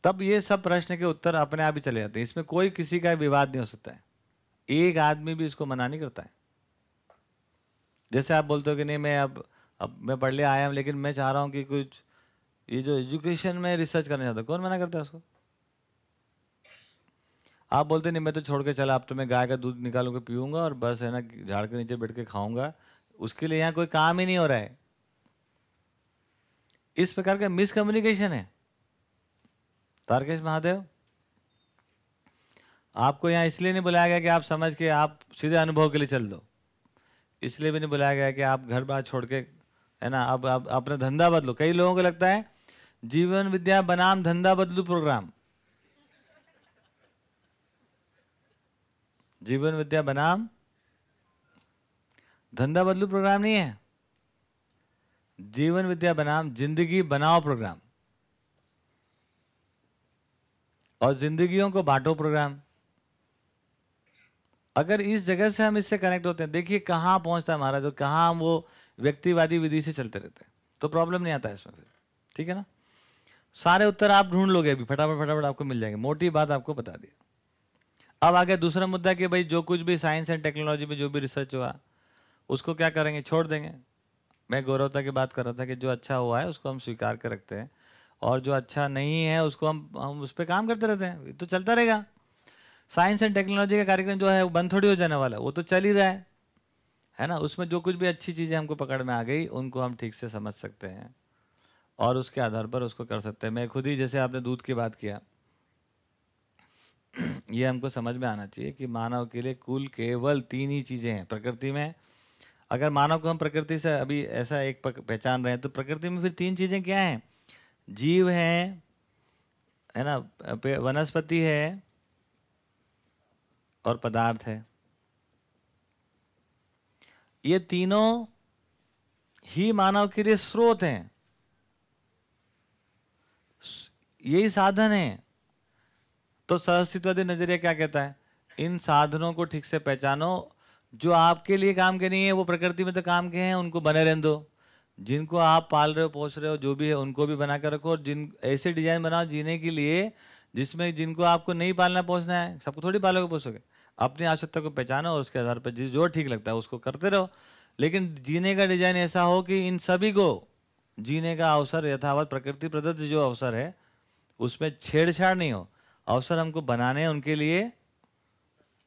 तब ये सब प्रश्न के उत्तर अपने आप ही चले जाते हैं। इसमें कोई किसी का विवाद नहीं हो सकता है। एक आदमी भी इसको मना नहीं करता है। जैसे आप बोलते हो कि नहीं, मैं अब अब मैं पढ़ लिया आया हूँ लेकिन मैं चाह रहा हूँ कि कुछ, ये जो एजुकेशन में रिसर्च करना चाहता हूँ, कौन मना करता है उसको? आप बोलते नहीं, मैं तो छोड़ के चला, अब तो मैं गाय का दूध निकालू के पीऊँगा और बस है ना, झाड़ के नीचे बैठ के खाऊँगा। उसके लिए यहाँ कोई काम ही नहीं हो रहा है। इस प्रकार का मिसकम्युनिकेशन है। तारकेश महादेव। आपको यहाँ इसलिए नहीं बुलाया गया कि आप समझ के आप सीधे अनुभव के लिए चल दो। इसलिए भी नहीं बुलाया गया कि आप घर बार छोड़ के, है ना अब आप अपना धंधा बदलो। कई लोगों को लगता है, जीवन विद्या बनाम धंधा बदलू प्रोग्राम जीवन विद्या बनाम धंधा बदलू प्रोग्राम नहीं है। जीवन विद्या बनाम ज़िंदगी बनाओ प्रोग्राम और जिंदगियों को बांटो प्रोग्राम। अगर इस जगह से हम इससे कनेक्ट होते हैं, देखिए कहाँ पहुँचता है महाराज, और कहाँ हम वो व्यक्तिवादी विधि से चलते रहते हैं तो प्रॉब्लम नहीं आता इसमें फिर, ठीक है ना? सारे उत्तर आप ढूंढ लोगे अभी, फटाफट फटाफट आपको मिल जाएँगे, मोटी बात आपको बता दी। अब आगे दूसरा मुद्दा कि भाई जो कुछ भी साइंस एंड टेक्नोलॉजी में जो भी रिसर्च हुआ, उसको क्या करेंगे, छोड़ देंगे? मैं गौरवता की बात कर रहा था कि जो अच्छा हुआ है, उसको हम स्वीकार कर रखते हैं। और जो अच्छा नहीं है, उसको हम हम उस पर काम करते रहते हैं। तो चलता रहेगा। साइंस एंड टेक्नोलॉजी का कार्यक्रम जो है, वो बंद थोड़ी हो जाने वाला वो तो चल ही रहा है। है ना? उसमें जो कुछ भी अच्छी चीज़ें हमको पकड़ में आ गई, उनको हम ठीक से समझ सकते हैं। और उसके आधार पर उसको कर सकते हैं। मैं खुद ही, जैसे आपने दूध की बात किया, ये हमको समझ में आना चाहिए कि मानव के लिए कुल केवल तीन ही चीज़ें हैं। प्रकृति में, अगर मानव को हम प्रकृति से अभी ऐसा एक पहचान रहे हैं तो प्रकृति में फिर तीन चीज़ें क्या हैं? जीव है है ना वनस्पति है और पदार्थ है। ये तीनों ही मानव के लिए स्रोत हैं। यही साधन है। तो सहस्तित्ववादी नज़रिया क्या कहता है? इन साधनों को ठीक से पहचानो। जो आपके लिए काम के नहीं है, वो प्रकृति में तो काम के हैं, उनको बने रहने दो। जिनको आप पाल रहे हो, पोस रहे हो, जो भी है, उनको भी बना कर रखो और जिन, ऐसे डिज़ाइन बनाओ जीने के लिए जिसमें जिनको आपको नहीं पालना, पोसना है, सबको थोड़ी पालोगे, पोसोगे। अपनी आवश्यकता को पहचानो और उसके आधार पर जिस, जो ठीक लगता है, उसको करते रहो। लेकिन जीने का डिज़ाइन ऐसा हो कि इन सभी को जीने का अवसर, यथावत प्रकृति प्रदत्त जो अवसर है, उसमें छेड़छाड़ नहीं हो। अवसर हमको बनाने उनके लिए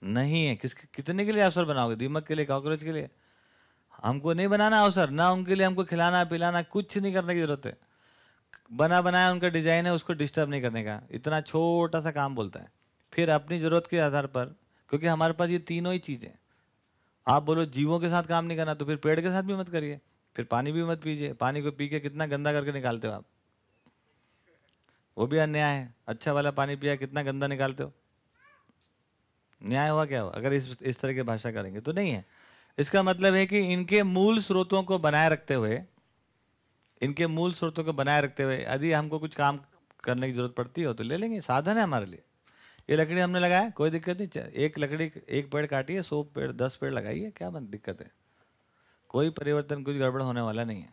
नहीं है। किस, कितने के लिए अवसर बनाओगे? दीमक के लिए, कॉकरोच के लिए? हमको नहीं बनाना अवसर, ना उनके लिए हमको खिलाना, पिलाना, कुछ नहीं करने की ज़रूरत है। बना, बनाया उनका डिज़ाइन है, उसको डिस्टर्ब नहीं करने का। इतना छोटा सा काम बोलता है। फिर अपनी ज़रूरत के आधार पर, क्योंकि हमारे पास ये तीनों ही चीज़ें आप बोलो, जीवों के साथ काम नहीं करना तो फिर पेड़ के साथ भी मत करिए। फिर पानी भी मत पीजिए। पानी को पी के कितना गंदा करके निकालते हो आप? वो भी अन्याय है। अच्छा वाला पानी पिया, कितना गंदा निकालते हो? न्याय हुआ क्या हुआ? अगर इस इस तरह की भाषा करेंगे तो नहीं है। इसका मतलब है कि इनके मूल स्रोतों को बनाए रखते हुए, इनके मूल स्रोतों को बनाए रखते हुए, यदि हमको कुछ काम करने की ज़रूरत पड़ती हो तो ले लेंगे, साधन है हमारे लिए। ये लकड़ी हमने लगाया, कोई दिक्कत नहीं एक लकड़ी, एक पेड़ काटिए, सौ पेड़, दस पेड़ लगाइए, क्या दिक्कत है। कोई परिवर्तन, कुछ गड़बड़ होने वाला नहीं है।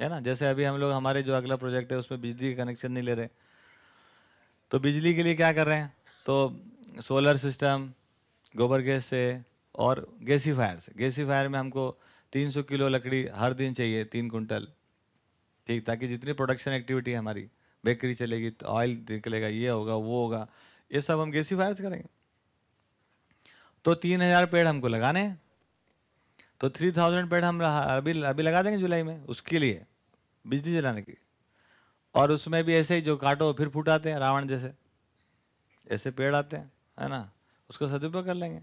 है ना? जैसे अभी हम लोग, हमारे जो अगला प्रोजेक्ट है, उसमें बिजली का कनेक्शन नहीं ले रहे। तो बिजली के लिए क्या कर रहे हैं? तो सोलर सिस्टम, गोबर गैस से और गैसीफायर से गैसीफायर में हमको 300 किलो लकड़ी हर दिन चाहिए, तीन कुंटल। ठीक, ताकि जितनी प्रोडक्शन एक्टिविटी हमारी बेकरी चलेगी तो ऑयल निकलेगा, ये होगा, वो होगा, ये सब हम गैसीफायर से करेंगे। तो तीन हज़ार पेड़ हमको लगाने हैं। तो थ्री थाउज़ेंड पेड़ हम अभी अभी लगा देंगे जुलाई में, उसके लिए, बिजली जलाने की और उसमें भी ऐसे ही जो काटो फिर फूट आते हैं, रावण जैसे, ऐसे पेड़ आते हैं, है ना? उसका सदुपयोग कर लेंगे।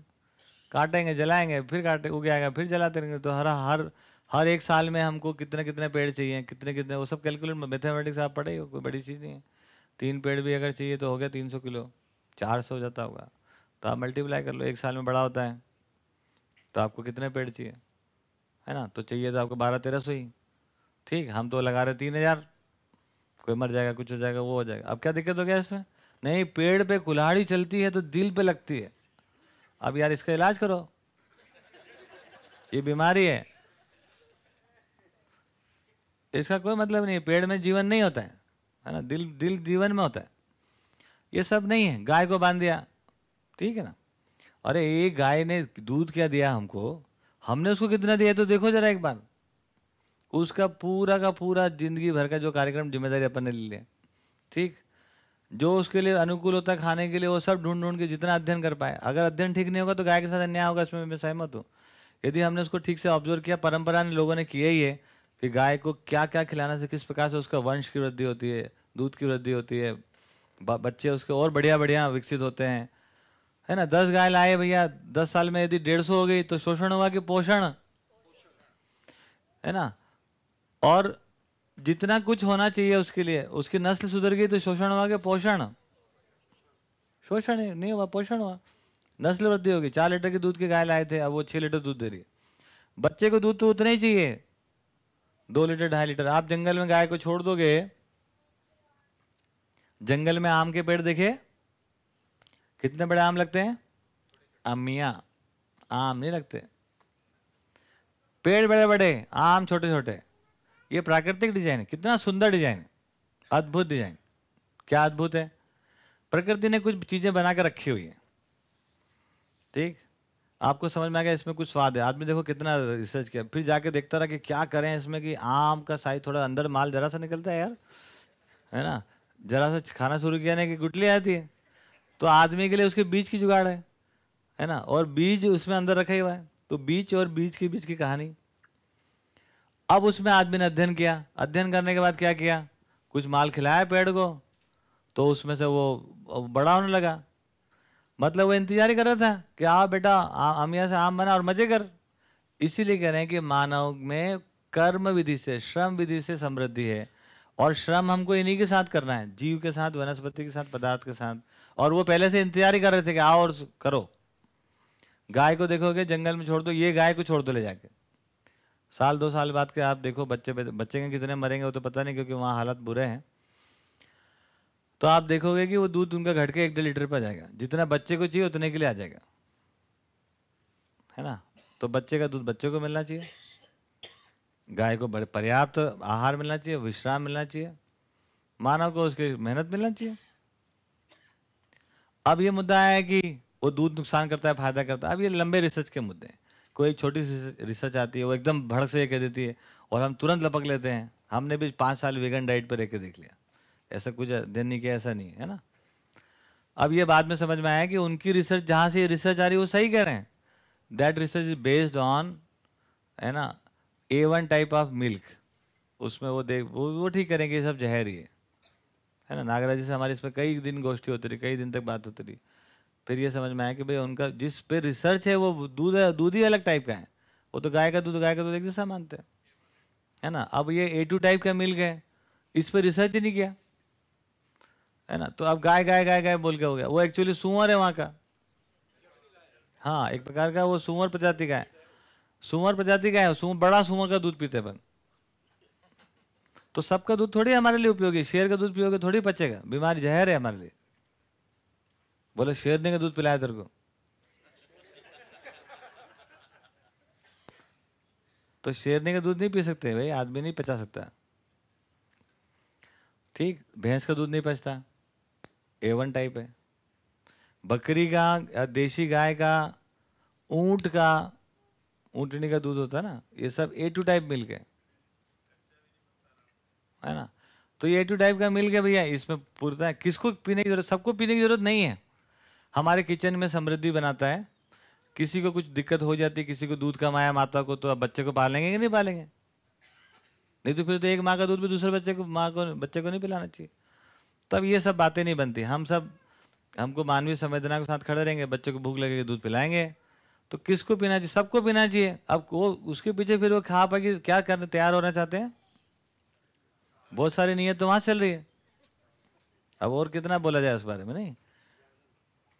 काटेंगे, जलाएँगे, फिर काटे उग आएगा फिर जलाते रहेंगे। तो हर हर हर एक साल में हमको कितने कितने पेड़ चाहिए, कितने कितने, वो सब कैलकुलेट मैथमेटिक्स आप पढ़े कोई बड़ी चीज़ नहीं है। तीन पेड़ भी अगर चाहिए तो हो गया तीन सौ किलो। चार सौ हो जाता होगा। तो आप मल्टीप्लाई कर लो, एक साल में बड़ा होता है। तो आपको कितने पेड़ चाहिए? है ना? तो चाहिए तो आपको बारह, तेरह सौ ही। ठीक, हम तो लगा रहे तीन हज़ार। कोई मर जाएगा, कुछ हो जाएगा, वो हो जाएगा। अब क्या दिक्कत हो गया इसमें? नहीं, पेड़ पे कुल्हाड़ी चलती है तो दिल पे लगती है। अब यार इसका इलाज करो। ये बीमारी है। इसका कोई मतलब नहीं पेड़ में जीवन नहीं होता है है ना? दिल दिल जीवन में होता है। ये सब नहीं है। गाय को बाँध दिया। ठीक है ना? अरे ये गाय ने दूध क्या दिया हमको? हमने उसको कितना दिया तो देखो जरा एक बार। उसका पूरा का पूरा ज़िंदगी भर का जो कार्यक्रम ज़िम्मेदारी अपन ने ले लिया ठीक? जो उसके लिए अनुकूल होता है खाने के लिए, वो सब ढूंढ ढूंढ के जितना अध्ययन कर पाए। अगर अध्ययन ठीक नहीं होगा तो गाय के साथ अन्याय होगा, इसमें मैं सहमत हूँ। यदि हमने उसको ठीक से ऑब्ज़र्व किया, परंपरा ने लोगों ने किया ही है कि गाय को क्या क्या खिलाने से किस प्रकार से उसका वंश की वृद्धि होती है, दूध की वृद्धि होती है बच्चे उसके और बढ़िया बढ़िया विकसित होते हैं। है ना? दस गाय लाए भैया, दस साल में यदि डेढ़ सौ हो गई तो शोषण हुआ कि पोषण। है ना? और जितना कुछ होना चाहिए उसके लिए। उसकी नस्ल सुधर गई तो शोषण हुआ कि पोषण? शोषण नहीं हुआ, पोषण हुआ। नस्ल वृद्धि होगी। चार लीटर के दूध के गाय लाए थे, अब वो छह लीटर दूध दे रही है। बच्चे को दूध तो उतना ही चाहिए। दो लीटर, ढाई लीटर। आप जंगल में गाय को छोड़ दोगे, जंगल में आम के पेड़ देखे, कितने बड़े आम लगते हैं? अमिया आम नहीं लगते। पेड़ बड़े बड़े आम छोटे छोटे ये प्राकृतिक डिज़ाइन है। कितना सुंदर डिज़ाइन है। अद्भुत डिज़ाइन। क्या अद्भुत है? प्रकृति ने कुछ चीज़ें बना कर रखी हुई है। ठीक? आपको समझ में आ गया इसमें कुछ स्वाद है। आदमी देखो कितना रिसर्च किया। फिर जाके देखता रहा कि क्या करें इसमें कि आम का साइज़ थोड़ा अंदर माल जरा सा निकलता है यार। है ना? जरा सा खाना शुरू किया ना कि गुटली आती है तो आदमी के लिए उसके बीज की जुगाड़ है। है ना? और बीज उसमें अंदर रखा हुआ है। तो बीज और बीज के बीच की कहानी। अब उसमें आदमी ने अध्ययन किया। अध्ययन करने के बाद क्या किया? कुछ माल खिलाया पेड़ को तो उसमें से वो बड़ा होने लगा। मतलब वो इंतज़ार ही कर रहा था कि, आ बेटा हम यहाँ से आम बना और मज़े कर। इसीलिए कह रहे हैं कि मानव में कर्म विधि से, श्रम विधि से समृद्धि है। और श्रम हमको इन्हीं के साथ करना है, जीव के साथ, वनस्पति के साथ, पदार्थ के साथ। और वो पहले से इंतज़ार ही कर रहे थे कि आओ और करो। गाय को देखोगे, जंगल में छोड़ दो, ये गाय को छोड़ दो ले जाके। साल, दो साल बाद के आप देखो, बच्चे बच्चे के कितने मरेंगे वो तो पता नहीं क्योंकि वहाँ हालात बुरे हैं। तो आप देखोगे कि वो दूध उनका घट के एक डेढ़ लीटर पर आ जाएगा। जितना बच्चे को चाहिए उतने के लिए आ जाएगा। है ना? तो बच्चे का दूध बच्चे को मिलना चाहिए। गाय को बड़े पर्याप्त आहार मिलना चाहिए, विश्राम मिलना चाहिए। मानव को उसकी मेहनत मिलना चाहिए। अब ये मुद्दा है कि वो दूध नुकसान करता है, फ़ायदा करता है। अब ये लंबे रिसर्च के मुद्दे हैं। कोई छोटी सी रिसर्च आती है, वो एकदम भड़क से ये कह देती है, और हम तुरंत लपक लेते हैं। हमने भी पाँच साल वेगन डाइट पर रह के देख लिया। ऐसा कुछ दिन नहीं किया, ऐसा नहीं है ना? अब ये बाद में समझ में आया कि उनकी रिसर्च जहाँ से ये रिसर्च आ रही है, वो सही कह रहे हैं। That research is based on है ना a one type of milk उसमें वो देख, वो वो ठीक करेंगे, ये सब जहर ही है। है ना, नागराज से हमारे इस पर कई दिन गोष्ठी होती रही, कई दिन तक बात होती रही। फिर ये समझ में आया कि भाई उनका जिस पे रिसर्च है, वो दूध दूध ही अलग टाइप का है। वो तो गाय का दूध, गाय का दूध एक जैसा मानते हैं। है ना? अब ये ए टू टाइप का मिल गए इस पर रिसर्च ही नहीं किया। है ना? तो अब गाय गाय गाय गाय बोल के हो गया। वो एक्चुअली सुअर है वहाँ का। हाँ एक प्रकार का वो सुअर प्रजाति का है। सुअर प्रजाति का है सुअर बड़ा सुअर का दूध पीते अपन तो सबका दूध थोड़ी हमारे लिए उपयोगी शेर का दूध पियोगे थोड़ी पचेगा। बीमारी जहर है हमारे लिए। बोले शेरने का दूध पिलाया तेरे को। तो शेरने का दूध नहीं पी सकते, भाई, आदमी नहीं पचा सकता। ठीक, भैंस का दूध नहीं पचता। ए वन टाइप है। बकरी का देशी गाय का, ऊँट का, ऊंटनी का दूध होता है ना, ये सब ए टू टाइप मिल है है ना? तो ये ए टू टाइप का मिल है भैया, इसमें पूरता है किसको पीने की ज़रूरत, सबको पीने की ज़रूरत नहीं है। हमारे किचन में समृद्धि बनाता है। किसी को कुछ दिक्कत हो जाती है, किसी को दूध कम आया माता को तो अब बच्चे को पालेंगे कि नहीं पालेंगे? नहीं तो फिर तो एक माँ का दूध भी दूसरे बच्चे को, माँ को, बच्चे को नहीं पिलाना चाहिए। तो अब ये सब बातें नहीं बनती। हम सब, हमको मानवीय संवेदना के साथ खड़े रहेंगे, बच्चे को भूख लगेगी दूध पिलाएँगे। तो किसको पीना चाहिए? सबको पीना चाहिए। अब वो, उसके पीछे फिर वो खा पा क्या करने, तैयार होना चाहते हैं? बहुत सारी नीयत तो वहाँ चल रही है। अब और कितना बोला जाए उस बारे में, नहीं?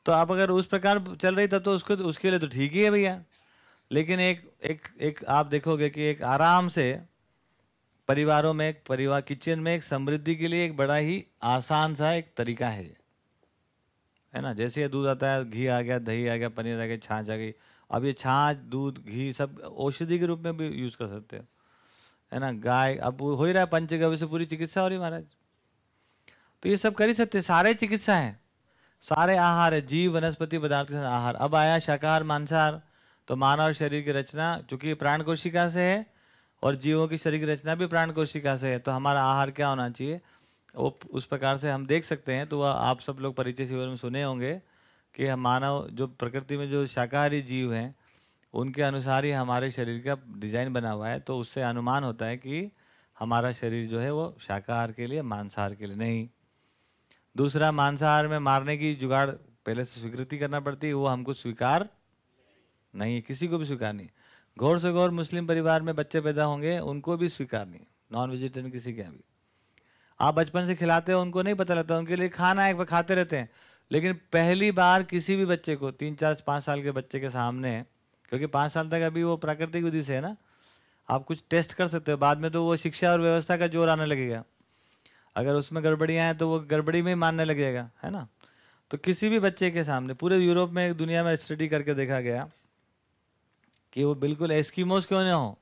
तो आप अगर उस प्रकार चल रही तब तो उसको, उसके लिए तो ठीक ही है भैया। लेकिन एक एक एक आप देखोगे कि एक आराम से परिवारों में एक परिवार किचन में एक समृद्धि के लिए एक बड़ा ही आसान सा एक तरीका है। है ना? जैसे ये दूध आता है, घी आ गया, दही आ गया, पनीर आ गया, छाछ आ गई। अब ये छाछ, दूध, घी सब औषधि के रूप में भी यूज़ कर सकते हो। है ना? गाय, अब हो ही रहा है, पंचगव्य से पूरी चिकित्सा हो रही महाराज। तो ये सब कर ही सकते सारे चिकित्सा है। सारे आहार है, जीव, वनस्पति पदार्थ के आहार। अब आया शाकाहार, मांसाहार तो मानव शरीर की रचना, चूँकि प्राण कोशिका से है, और जीवों की शरीर की रचना भी प्राण कोशिका से है तो हमारा आहार क्या होना चाहिए? वो उस प्रकार से हम देख सकते हैं तो वह आप सब लोग परिचय शिविर में सुने होंगे कि हम मानव, जो प्रकृति में जो शाकाहारी जीव हैं, उनके अनुसार ही हमारे शरीर का डिज़ाइन बना हुआ है तो उससे अनुमान होता है कि हमारा शरीर जो है वो शाकाहार के लिए, मांसाहार के लिए नहीं। दूसरा मांसाहार में मारने की जुगाड़ पहले से स्वीकृति करना पड़ती है, वो हमको स्वीकार नहीं किसी को भी स्वीकार नहीं घोर से घोर मुस्लिम परिवार में बच्चे पैदा होंगे, उनको भी स्वीकार नहीं नॉन वेजिटेरियन किसी के भी। आप बचपन से खिलाते हो, उनको नहीं पता लगता, उनके लिए खाना है खाते रहते हैं। लेकिन पहली बार किसी भी बच्चे को, तीन, चार, पाँच साल के बच्चे के सामने, क्योंकि पाँच साल तक अभी वो प्राकृतिक विधि से है ना, आप कुछ टेस्ट कर सकते हो, बाद में तो वो शिक्षा और व्यवस्था का ज़ोर आने लगेगा। अगर उसमें गड़बड़ियाँ हैं तो वो गड़बड़ी में ही मानने लगेगा है ना? तो किसी भी बच्चे के सामने, पूरे यूरोप में दुनिया में स्टडी करके देखा गया कि वो बिल्कुल एस्कीमोस क्यों ना हो?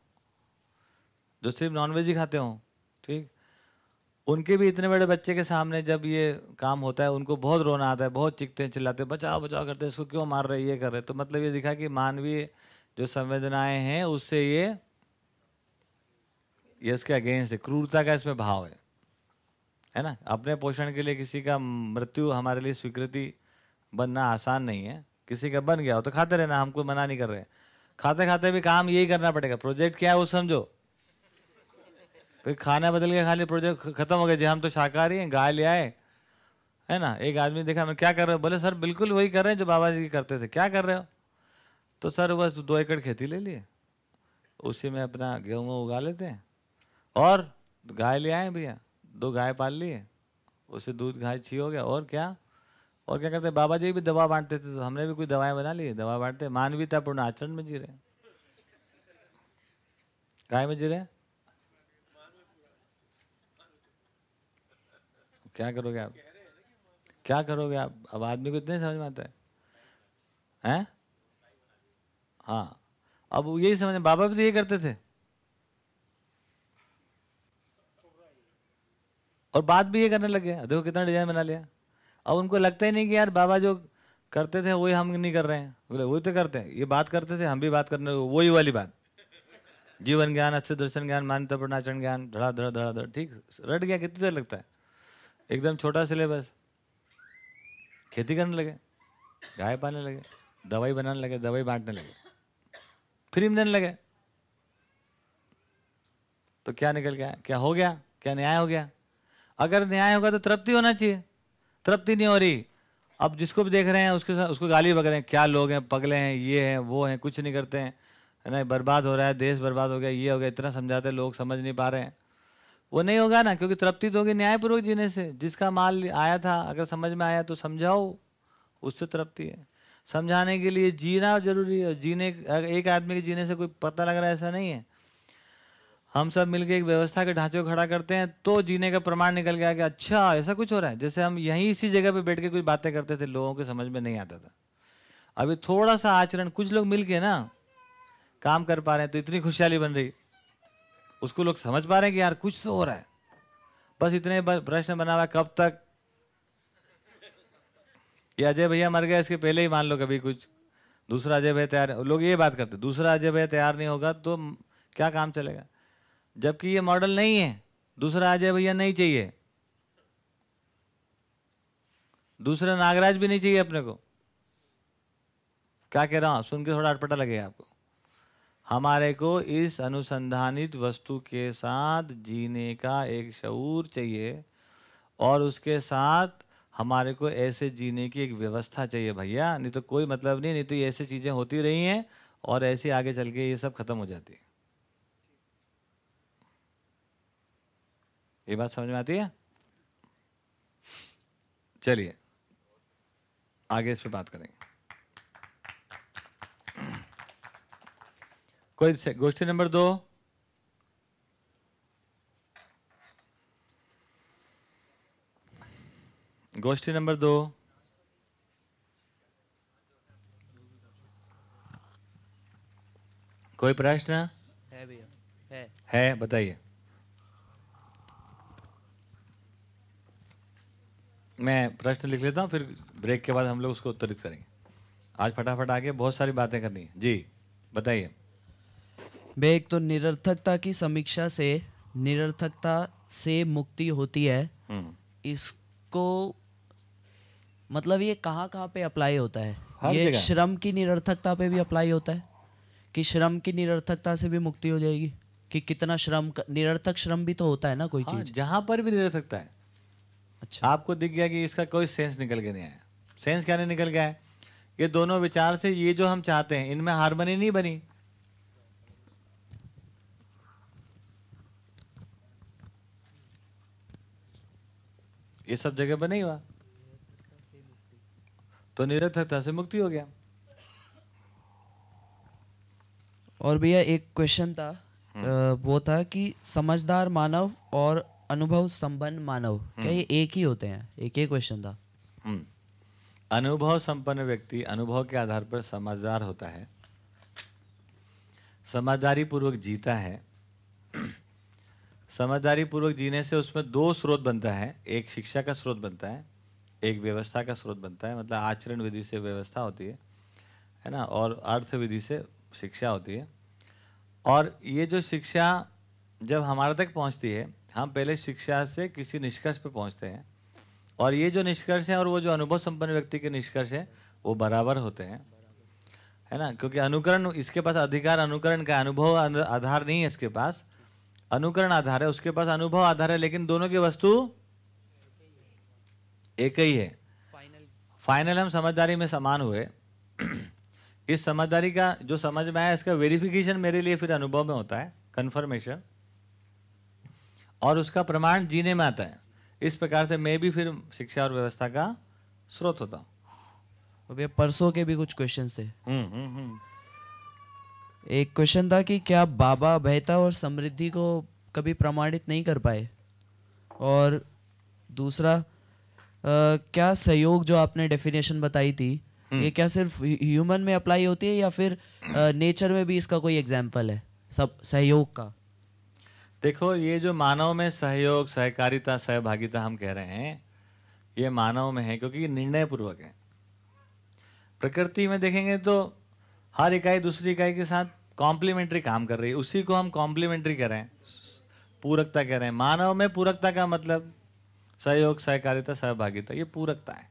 जो सिर्फ़ नॉनवेज ही खाते हों, ठीक? उनके भी इतने बड़े बच्चे के सामने जब ये काम होता है, उनको बहुत रोना आता है, बहुत चिखते हैं चिल्लाते हैं, बचाओ बचाओ करते हैं, इसको क्यों मार रहे ये कर रहे तो मतलब ये दिखा कि मानवीय जो संवेदनाएँ हैं, उससे ये ये उसके अगेंस्ट है, क्रूरता का इसमें भाव है। है ना? अपने पोषण के लिए किसी का मृत्यु हमारे लिए स्वीकृति बनना आसान नहीं है। किसी का बन गया हो तो खाते रहना हमको मना नहीं कर रहे खाते खाते भी काम यही करना पड़ेगा। प्रोजेक्ट क्या है वो समझो। फिर खाना बदल के खाली प्रोजेक्ट खत्म हो गया। जी, हम तो शाकाहारी हैं, गाय ले आए। है ना? एक आदमी देखा, मैं क्या कर रहे हो? बोले, सर, बिल्कुल वही कर रहे हैं जो बाबा जी करते थे। क्या कर रहे हो? तो सर, बस दो एकड़ खेती ले लिए। उसी में अपना गेहूँ उगा लेते हैं। और गाय ले आए भैया। दो गाय पाल लिए उससे दूध गाय छी हो गया, और क्या? और क्या करते? बाबा जी भी दवा बांटते थे तो हमने भी कोई दवाएँ बना ली? दवा बांटते मानवीयता पूर्ण आचरण में जी रहे गाय में जी रहे क्या करोगे आप? क्या करोगे आप? अब आदमी को इतने समझ में आता है। हैं? हाँ। अब यही समझ बाबा भी तो ये करते थे। और बात भी ये करने लगे देखो कितना डिज़ाइन बना लिया। अब उनको लगता ही नहीं कि यार बाबा जो करते थे, वही हम नहीं कर रहे हैं। बोले, वही तो करते हैं, ये बात करते थे, हम भी बात करने वही वाली बात। जीवन ज्ञान, अच्छे दर्शन ज्ञान, मान्यता प्रणाचरण ज्ञान, धड़ा धड़ा धड़ा धड़, ठीक, रट गया, कितनी देर लगता है? एकदम छोटा सिलेबस। खेती करने लगे, गाय पालने लगे, दवाई बनाने लगे, दवाई बांटने लगे, फ्री में देने लगे। तो क्या निकल गया? क्या हो गया? क्या न्याय हो गया? अगर न्याय होगा तो तृप्ति होना चाहिए। तृप्ति नहीं हो रही। अब जिसको भी देख रहे हैं, उसके साथ उसको गाली बक रहे हैं, क्या लोग हैं, पगले हैं, ये हैं, वो हैं, कुछ नहीं करते हैं। है ना, बर्बाद हो रहा है, देश बर्बाद हो गया, ये हो गया, इतना समझाते लोग समझ नहीं पा रहे हैं। वो नहीं होगा ना, क्योंकि तृप्ति तो होगी न्यायपूर्वक जीने से। जिसका माल आया था, अगर समझ में आया तो समझाओ, उससे तृप्ति है। समझाने के लिए जीना ज़रूरी है। जीने, एक आदमी के जीने से कोई पता लग रहा है, ऐसा नहीं है। हम सब मिलकर एक व्यवस्था के ढांचे को खड़ा करते हैं तो जीने का प्रमाण निकल गया कि अच्छा ऐसा कुछ हो रहा है। जैसे हम यहीं इसी जगह पे बैठ के कुछ बातें करते थे, लोगों के समझ में नहीं आता था। अभी थोड़ा सा आचरण, कुछ लोग मिल के ना, काम कर पा रहे हैं तो इतनी खुशहाली बन रही। उसको लोग समझ पा रहे हैं कि यार, कुछ तो हो रहा है। बस इतने प्रश्न बना हुआ कब तक? ये अजय भैया मर गया इसके पहले ही मान लो कभी कुछ। दूसरा अजय भैया तैयार, लोग ये बात करते, दूसरा अजय भैया तैयार नहीं होगा तो क्या काम चलेगा? जबकि ये मॉडल नहीं है। दूसरा अजय भैया, नहीं चाहिए। दूसरा नागराज भी नहीं चाहिए अपने को। क्या कह रहा हूँ? सुन के थोड़ा अटपटा लगेगा आपको। हमारे को इस अनुसंधानित वस्तु के साथ जीने का एक शूर चाहिए और उसके साथ हमारे को ऐसे जीने की एक व्यवस्था चाहिए भैया। नहीं तो कोई मतलब नहीं नहीं तो ये ऐसी चीज़ें होती रही हैं और ऐसे आगे चल के ये सब खत्म हो जाती है। ये बात समझ में आती है? चलिए आगे इस पर बात करेंगे। कोई गोष्ठी नंबर दो। गोष्ठी नंबर दो। कोई प्रश्न? है भैया है। है बताइए। मैं प्रश्न लिख लेता हूँ फिर ब्रेक के बाद हम लोग उसको उत्तरित करेंगे। आज फटाफट आगे बहुत सारी बातें करनी है। जी बताइए। बे एक तो निरर्थकता की समीक्षा से निरर्थकता से मुक्ति होती है। हम्म, इसको मतलब ये कहाँ कहाँ पे अप्लाई होता है? ये जगह। श्रम की निरर्थकता पे भी अप्लाई होता है? कि श्रम की निरर्थकता से भी मुक्ति हो जाएगी? कि कितना श्रम निरर्थक श्रम भी तो होता है ना कोई हाँ, चीज़? जहाँ पर भी निरर्थकता है। अच्छा। आपको दिख गया कि इसका कोई सेंस निकल के नहीं आया। सेंस क्या नहीं निकल गया है ये दोनों विचार से ये जो हम चाहते हैं इनमें हारमोनी नहीं बनी। ये सब जगह पर नहीं हुआ। तो निरर्थकता से मुक्ति हो गया। और भैया एक क्वेश्चन था अ, वो था कि समझदार मानव और अनुभव संपन्न मानव। क्या ये एक ही होते हैं? एक ही क्वेश्चन था। हम्म। अनुभव संपन्न व्यक्ति अनुभव के आधार पर समझदार होता है। समझदारी पूर्वक जीता है। समझदारी पूर्वक जीने से उसमें दो स्रोत बनता है। एक शिक्षा का स्रोत बनता है एक व्यवस्था का स्रोत बनता है। मतलब आचरण विधि से व्यवस्था होती है है ना? और अर्थ विधि से शिक्षा होती है। और ये जो शिक्षा जब हमारे तक पहुँचती है हम पहले शिक्षा से किसी निष्कर्ष पर पहुँचते हैं और ये जो निष्कर्ष है और वो जो अनुभव संपन्न व्यक्ति के निष्कर्ष है वो बराबर होते हैं। है ना? क्योंकि अनुकरण इसके पास अधिकार अनुकरण का अनुभव आधार नहीं है इसके पास। अनुकरण आधार है उसके पास अनुभव आधार है लेकिन दोनों की वस्तु एक ही है। फाइनल हम समझदारी में समान हुए। इस समझदारी का जो समझ में आया इसका वेरिफिकेशन मेरे लिए फिर अनुभव में होता है कंफर्मेशन और उसका प्रमाण जीने में आता है। इस प्रकार से मैं भी फिर शिक्षा और व्यवस्था का स्रोत होता हूँ। भैया परसों के भी कुछ क्वेश्चन थे। हम्म, हम्म, हम्म। एक क्वेश्चन था कि क्या बाबा बहता और समृद्धि को कभी प्रमाणित नहीं कर पाए? और दूसरा अ, क्या सहयोग जो आपने डेफिनेशन बताई थी ये क्या सिर्फ़ ह्यूमन में अप्लाई होती है या फिर आ, नेचर में भी इसका कोई एग्ज़ाम्पल है? सब सहयोग का। देखो ये जो मानव में सहयोग सहकारिता सहभागिता हम कह रहे हैं ये मानव में है क्योंकि ये निर्णय पूर्वक है। प्रकृति में देखेंगे तो हर इकाई दूसरी इकाई के साथ कॉम्प्लीमेंट्री काम कर रही है। उसी को हम कॉम्प्लीमेंट्री कह रहे हैं। पूरकता कह रहे हैं। मानव में पूरकता का मतलब सहयोग सहकारिता सहभागिता ये पूरकता है।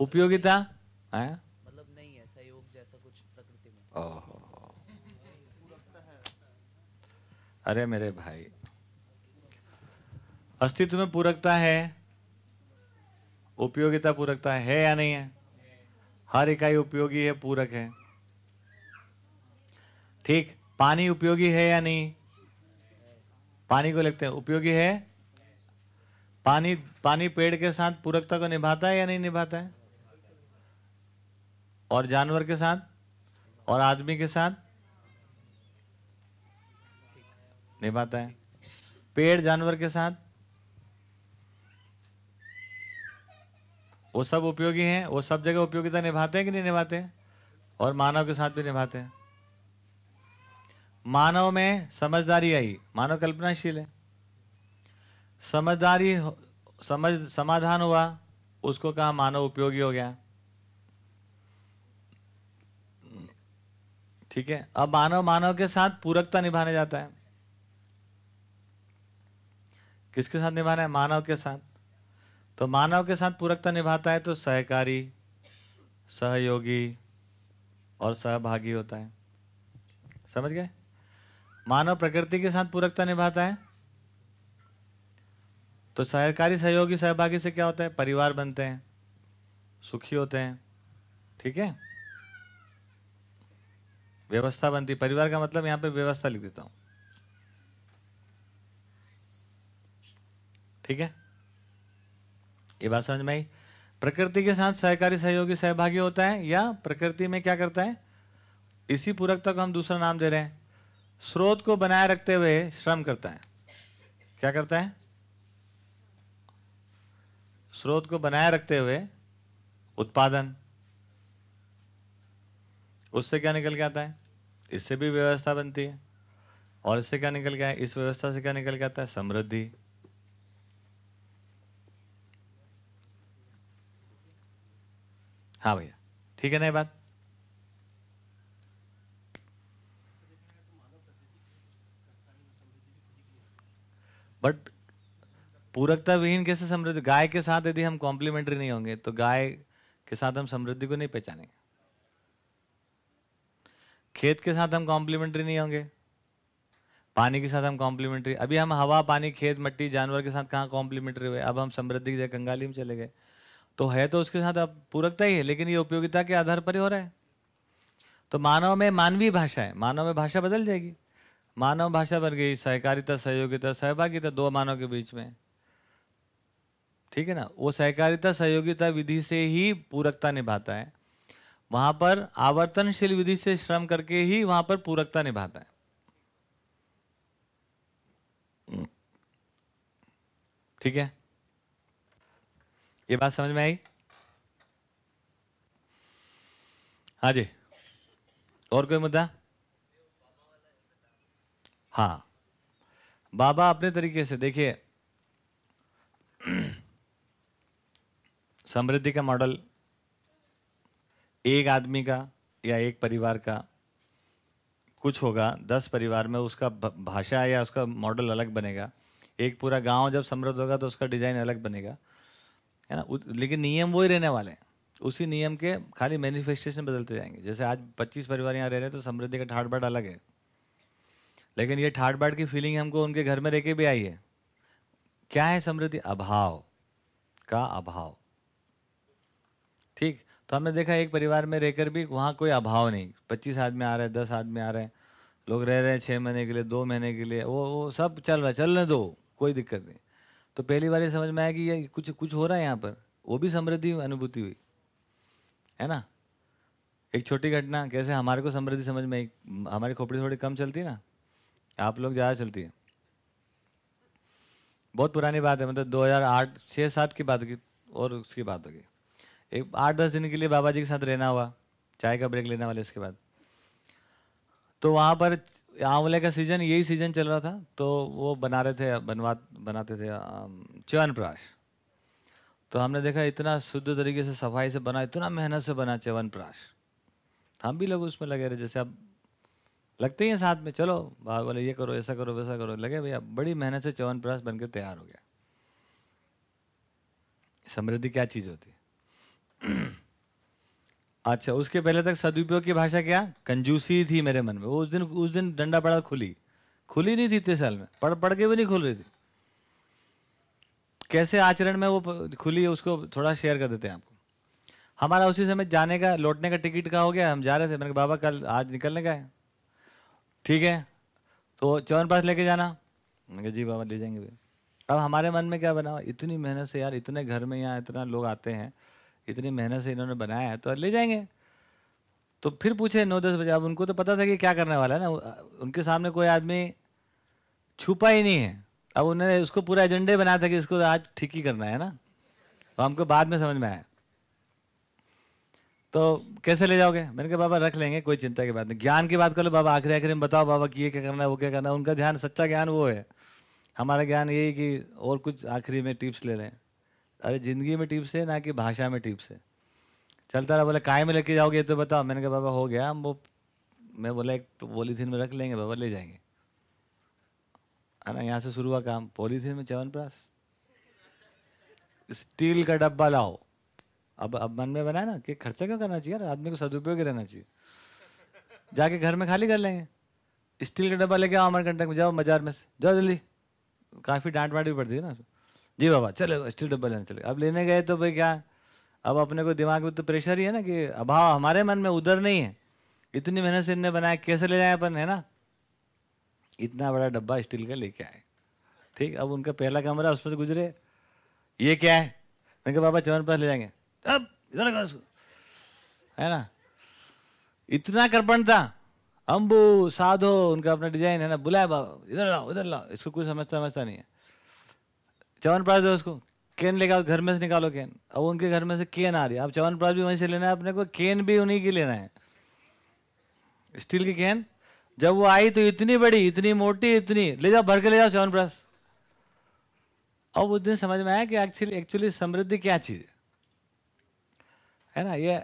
उपयोगिता है? मतलब नहीं है सहयोग जैसा कुछ प्रकृति में। अरे मेरे भाई, अस्तित्व में पूरकता है, उपयोगिता पूरकता है या नहीं है? हर इकाई उपयोगी है, पूरक है। ठीक, पानी उपयोगी है या नहीं? पानी को लिखते हैं, उपयोगी है? पानी पानी पेड़ के साथ पूरकता को निभाता है या नहीं निभाता है? और जानवर के साथ? और आदमी के साथ? निभाता है। पेड़ जानवर के साथ, वो सब उपयोगी हैं, वो सब जगह उपयोगिता निभाते हैं कि नहीं निभाते और मानव के साथ भी निभाते हैं। मानव में समझदारी आई। मानव कल्पनाशील है। समझदारी समझ, समाधान हुआ, उसको कहा मानव उपयोगी हो गया। ठीक है? अब मानव मानव के साथ पूरकता निभाने जाता है। किसके साथ निभाना है? मानव के साथ। तो मानव के साथ पूरकता निभाता है तो सहकारी, सहयोगी और सहभागी होता है। समझ गए? मानव प्रकृति के साथ पूरकता निभाता है तो सहकारी, सहयोगी, सहभागी से क्या होता है? परिवार बनते हैं, सुखी होते हैं। ठीक है? व्यवस्था बनती परिवार का मतलब यहाँ पे व्यवस्था लिख देता हूँ। ठीक है? ये बात समझ में आई? प्रकृति के साथ सहकारी सहयोगी सहभागी होता है या प्रकृति में क्या करता है? इसी पूरकता को हम दूसरा नाम दे रहे हैं। स्रोत को बनाए रखते हुए श्रम करता है। क्या करता है? स्रोत को बनाए रखते हुए उत्पादन। उससे क्या निकल के आता है? इससे भी व्यवस्था बनती है। और इससे क्या निकल के आया इस व्यवस्था से क्या निकल के आता है? समृद्धि। हाँ भैया। ठीक है ना ये बात। बट पूरकता विहीन कैसे समृद्धि, गाय के साथ यदि हम कॉम्प्लीमेंट्री नहीं होंगे तो गाय के साथ हम समृद्धि को नहीं पहचानेंगे। खेत के साथ हम कॉम्प्लीमेंट्री नहीं होंगे। पानी के साथ हम कॉम्प्लीमेंट्री अभी हम हवा, पानी, खेत, मट्टी, जानवर के साथ कहाँ कॉम्प्लीमेंट्री हुए? अब हम समृद्धि की जगह कंगाली में चले गए। तो है तो उसके साथ अब पूरकता ही है, लेकिन ये उपयोगिता के आधार पर ही हो रहा है। तो मानव में मानवीय भाषा है, मानव में भाषा बदल जाएगी। मानव भाषा बन गई, सहकारिता, सहयोगिता, सहभागिता दो मानव के बीच में। ठीक है ना? वो सहकारिता, सहयोगिता विधि से ही पूरकता निभाता है। वहाँ पर आवर्तनशील विधि से श्रम करके ही वहाँ पर पूरकता निभाता है। ठीक है? ये बात समझ में आई? हाँ जी। और कोई मुद्दा? हाँ। बाबा अपने तरीके से, देखिए, समृद्धि का मॉडल, एक आदमी का या एक परिवार का कुछ होगा, दस परिवार में उसका भाषा या उसका मॉडल अलग बनेगा। एक पूरा गाँव जब समृद्ध होगा तो उसका डिज़ाइन अलग बनेगा। है ना? लेकिन नियम वही रहने वाले हैं। उसी नियम के खाली मैनिफेस्टेशन बदलते जाएँगे। जैसे आज 25 परिवार यहाँ रह रहे हैं तो समृद्धि का ठाट बाट अलग है। लेकिन ये ठाट बाट की फीलिंग हमको उनके घर में रह के भी आई है। क्या है समृद्धि? अभाव। का अभाव? ठीक? तो हमने देखा एक परिवार में रहकर भी वहाँ कोई अभाव नहीं। पच्चीस आदमी आ रहे हैं, दस आदमी आ रहे हैं। लोग रह रहे हैं छः महीने के लिए, दो महीने के लिए। वो वो सब चल रहा है। चलने दो, कोई दिक्कत नहीं। तो पहली बार ये समझ में आया कि ये कुछ कुछ हो रहा है यहाँ पर। वो भी समृद्धि अनुभूति हुई, है ना? एक छोटी घटना, कैसे हमारे को समृद्धि समझ में हमारी खोपड़ी थोड़ी कम चलती है ना, आप लोग ज़्यादा चलती है। बहुत पुरानी बात है मतलब 2008 छः, सात की बात होगी, और उसकी बात होगी। एक आठ, दस दिन के लिए बाबा जी के साथ रहना हुआ, चाय का ब्रेक लेने वाले इसके बाद। तो वहाँ पर आंवले का सीज़न, यही सीज़न चल रहा था तो वो बना रहे थे, बनवा, बनाते थे च्यवनप्राश तो हमने देखा इतना शुद्ध तरीके से सफ़ाई से बना, इतना मेहनत से बना च्यवनप्राश हम भी लोग उसमें लगे रहे, जैसे अब लगते ही हैं साथ में, चलो बाबा बोले, ये करो, ऐसा करो, वैसा करो, लगे भैया, बड़ी मेहनत से च्यवनप्राश बन के तैयार हो गया। समृद्धि क्या चीज़ होती? अच्छा उसके पहले तक सदुपयोग की भाषा क्या? कंजूसी थी मेरे मन में। वो उस दिन उस दिन डंडा पड़ा खुली। खुली नहीं थी इतने साल में। पढ़ पढ़ के भी नहीं खुल रही थी। कैसे आचरण में वो खुली है उसको थोड़ा शेयर कर देते हैं आपको। हमारा उसी समय जाने का, लौटने का टिकट का हो गया? हम जा रहे थे। मैंने कहा, बाबा, कल आज निकलने का है। ठीक है। तो चवन पास लेके जाना। मैंने कहा, जी बाबा, ले जाएँगे अब हमारे मन में क्या बना इतनी मेहनत से यार, इतने घर में यहाँ इतना लोग आते हैं। इतनी मेहनत से इन्होंने बनाया है तो ले जाएँगे। तो फिर पूछे नौ दस बजे, अब उनको तो पता था कि क्या करने वाला है ना। उनके सामने कोई आदमी छुपा ही नहीं है। अब उन्होंने उसको पूरा एजेंडे बनाया था कि इसको आज ठीक ही करना है ना। तो हमको बाद में समझ में आया। तो कैसे ले जाओगे? मैंने कहा, बाबा, रख लेंगे, कोई चिंता की बात नहीं। ज्ञान की बात कर लो, बाबा, आखिरी आखिरी में बताओ, बाबा, कि ये क्या करना है, वो क्या करना है। उनका ध्यान, सच्चा ज्ञान वो है। हमारा ज्ञान यही कि और कुछ आखिरी में टिप्स ले लें अरे ज़िंदगी में टिप्स है, ना कि भाषा में टिप्स है। चलता रहा, बोले काय में लेके जाओगे तो बताओ। मैंने कहा, बाबा, हो गया। हम वो, मैं बोला, एक पॉलीथीन में रख लेंगे, बाबा, ले जाएँगे। है ना यहाँ से शुरू हुआ काम। पॉलीथीन में च्यवनप्राश स्टील का डब्बा लाओ। अब अब मन में बना ना कि खर्चा क्यों करना चाहिए आदमी को सदुपयोग ही रहना चाहिए। जाके घर में खाली कर लेंगे। स्टील का डब्बा लेके आओ अमर कंटक में। जाओ बाज़ार में से। जाओ जल्दी। काफ़ी डांट वाट भी पड़ती है ना जी बाबा, चलो स्टील डब्बा लेने चले अब लेने गए तो भाई क्या? अब अपने को दिमाग में तो प्रेशर ही है ना कि अभाव हमारे मन में उधर नहीं है। इतनी मेहनत से इनने बनाया, कैसे ले जाए अपन, है ना? इतना बड़ा डब्बा स्टील का लेके आए। ठीक, अब उनका पहला कमरा उसमें से गुजरे। ये क्या है? मैंने कहा, बाबा, चवन पास ले जाएँगे। अब, इधर है ना? इतना करपन था। अम्बू साधो, उनका अपना डिज़ाइन है ना, बुलाए बाबा, इधर लाओ इधर लाओ। इसको कुछ समझता समझता नहीं है। चवन प्राश दो उसको। केन लेके आओ, घर में से निकालो केन। अब उनके घर में से केन आ रही है। अब चवन प्राश भी वहीं से लेना है अपने को, केन भी उन्हीं की लेना है। स्टील की केन? जब वो आई तो इतनी बड़ी, इतनी मोटी, इतनी। ले जाओ, भर के ले जाओ चवन प्राश अब उस दिन समझ में आया कि एक्चुअली एक्चुअली समृद्धि क्या चीज़ है ना? ये,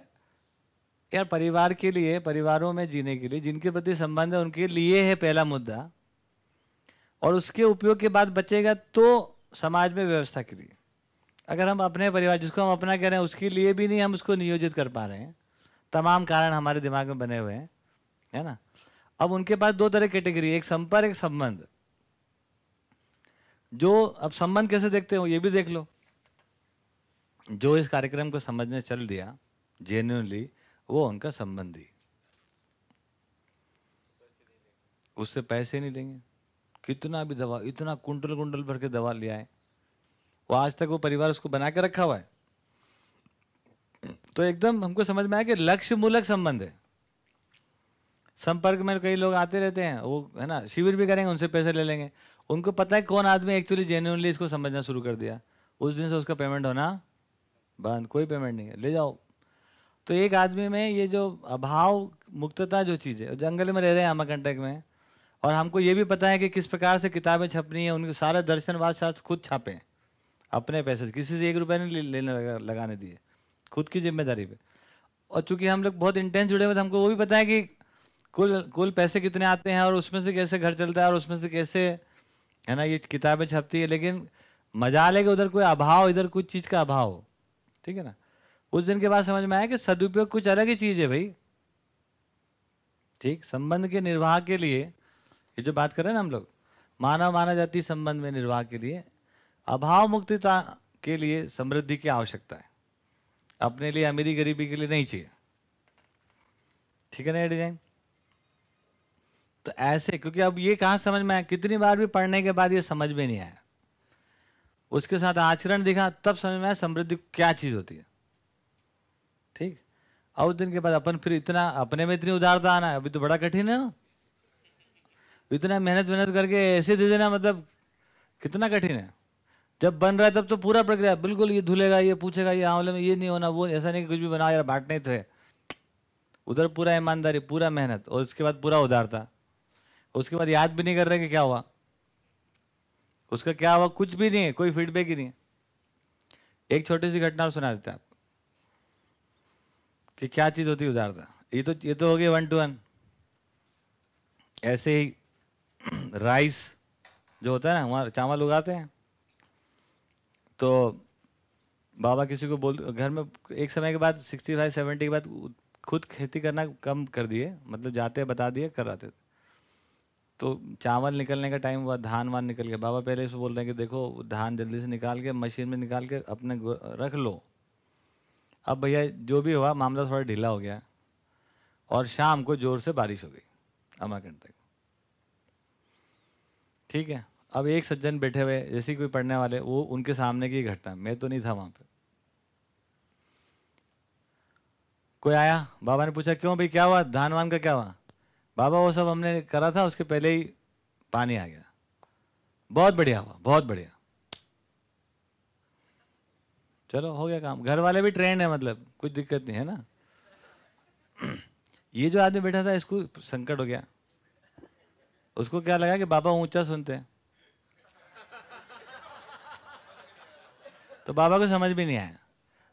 यार परिवार के लिए, परिवारों में जीने के लिए, जिनके प्रति संबंध है, उनके लिए है पहला मुद्दा। और उसके उपयोग के बाद बचेगा तो समाज में व्यवस्था के लिए। अगर हम अपने परिवार, जिसको हम अपना कह रहे हैं, उसके लिए भी नहीं हम उसको नियोजित कर पा रहे हैं। तमाम कारण हमारे दिमाग में बने हुए हैं, है ना? अब उनके पास दो तरह कैटेगरी, एक संपर्क, एक संबंध। जो अब संबंध कैसे देखते हो ये भी देख लो। जो इस कार्यक्रम को समझने चल दिया जेन्यूनली वो उनका संबंधी। उससे पैसे नहीं लेंगे। कितना भी दवा, इतना कुंटल कुंटल भर के दवा ले आए। वो आज तक वो परिवार उसको बना के रखा हुआ है। तो एकदम हमको समझ में आया कि लक्ष्य मूलक संबंध है। संपर्क में कई लोग आते रहते हैं, वो, है ना, शिविर भी करेंगे, उनसे पैसे ले लेंगे। उनको पता है कौन आदमी एक्चुअली जेन्यूनली इसको समझना शुरू कर दिया। उस दिन से उसका पेमेंट होना बंद, कोई पेमेंट नहीं है, ले जाओ। तो एक आदमी में ये जो अभाव, मुक्तता जो चीज़ है जंगल में रह रहे हैं अमरकंटक में। और हमको ये भी पता है कि किस प्रकार से किताबें छपनी है उनके सारे दर्शनवाद शास्त्र खुद छापे अपने पैसे किसी से एक रुपये नहीं लेने लगा, लगाने दिए खुद की ज़िम्मेदारी पे। और चूँकि हम लोग बहुत इंटेंस जुड़े हुए थे हमको वो भी पता है कि कुल कुल पैसे कितने आते हैं और उसमें से कैसे घर चलता है और उसमें से कैसे है ना ये किताबें छपती है। लेकिन मज़ा लेके उधर कोई अभाव इधर कुछ चीज़ का अभाव ठीक है ना? उस दिन के बाद समझ में आया कि सदुपयोग कुछ अलग ही चीज़ है भाई। ठीक? संबंध के निर्वाह के लिए ये जो बात कर रहे हैं ना हम लोग, मानव मानव जाति संबंध में निर्वाह के लिए, अभाव मुक्तता के लिए समृद्धि की आवश्यकता है। अपने लिए अमीरी गरीबी के लिए नहीं चाहिए। ठीक है ना डिज़ाइन? तो ऐसे, क्योंकि अब ये कहाँ समझ में आया? कितनी बार भी पढ़ने के बाद ये समझ में नहीं आया। उसके साथ आचरण दिखा, तब समझ में आया समृद्धि क्या चीज़ होती है। ठीक? और उस दिन के बाद अपन फिर इतना, अपने में इतनी उदारता आना, अभी तो बड़ा कठिन है ना। इतना मेहनत मेहनत करके ऐसे दे देना मतलब कितना कठिन है। जब बन रहा है तब तो पूरा प्रक्रिया, बिल्कुल ये धुलेगा, ये पूछेगा, ये आंवले में ये नहीं होना, वो ऐसा नहीं कि कुछ भी बनाओ यार बांटने तो है। उधर पूरा ईमानदारी, पूरा मेहनत, और उसके बाद पूरा उदारता। उसके बाद याद भी नहीं कर रहे कि क्या हुआ। उसका क्या हुआ, कुछ भी नहीं है, कोई फीडबैक ही नहीं है। एक छोटी सी घटना सुना देते आप, कि क्या चीज़ होती उदारता। ये तो ये तो हो गया वन टू वन ऐसे ही राइस जो होता है ना, वहाँ चावल उगाते हैं। तो बाबा किसी को बोल, घर में एक समय के बाद सिक्सटी फाइव सेवेंटी के बाद खुद खेती करना कम कर दिए मतलब जाते, बता दिए, कर रहे थे। तो चावल निकलने का टाइम हुआ, धान वान निकल गया। बाबा पहले से बोल रहे हैं कि देखो, धान जल्दी से निकाल के मशीन में निकाल के अपने रख लो। अब भैया, जो भी हुआ, मामला थोड़ा ढीला हो गया। और शाम को ज़ोर से बारिश हो गई अमाकंड तक ठीक है? अब एक सज्जन बैठे हुए, जैसे कोई पढ़ने वाले, वो उनके सामने की घटना, मैं तो नहीं था वहाँ पे। कोई आया? बाबा ने पूछा, क्यों भाई, क्या हुआ? धान वान का क्या हुआ? बाबा, वो सब हमने करा था, उसके पहले ही पानी आ गया। बहुत बढ़िया हुआ, बहुत बढ़िया। चलो, हो गया काम। घर वाले भी ट्रेंड है मतलब कुछ दिक्कत नहीं, है ना? ये जो आदमी बैठा था, इसको संकट हो गया। उसको क्या लगा कि बाबा ऊँचा सुनते हैं? तो बाबा को समझ भी नहीं आया।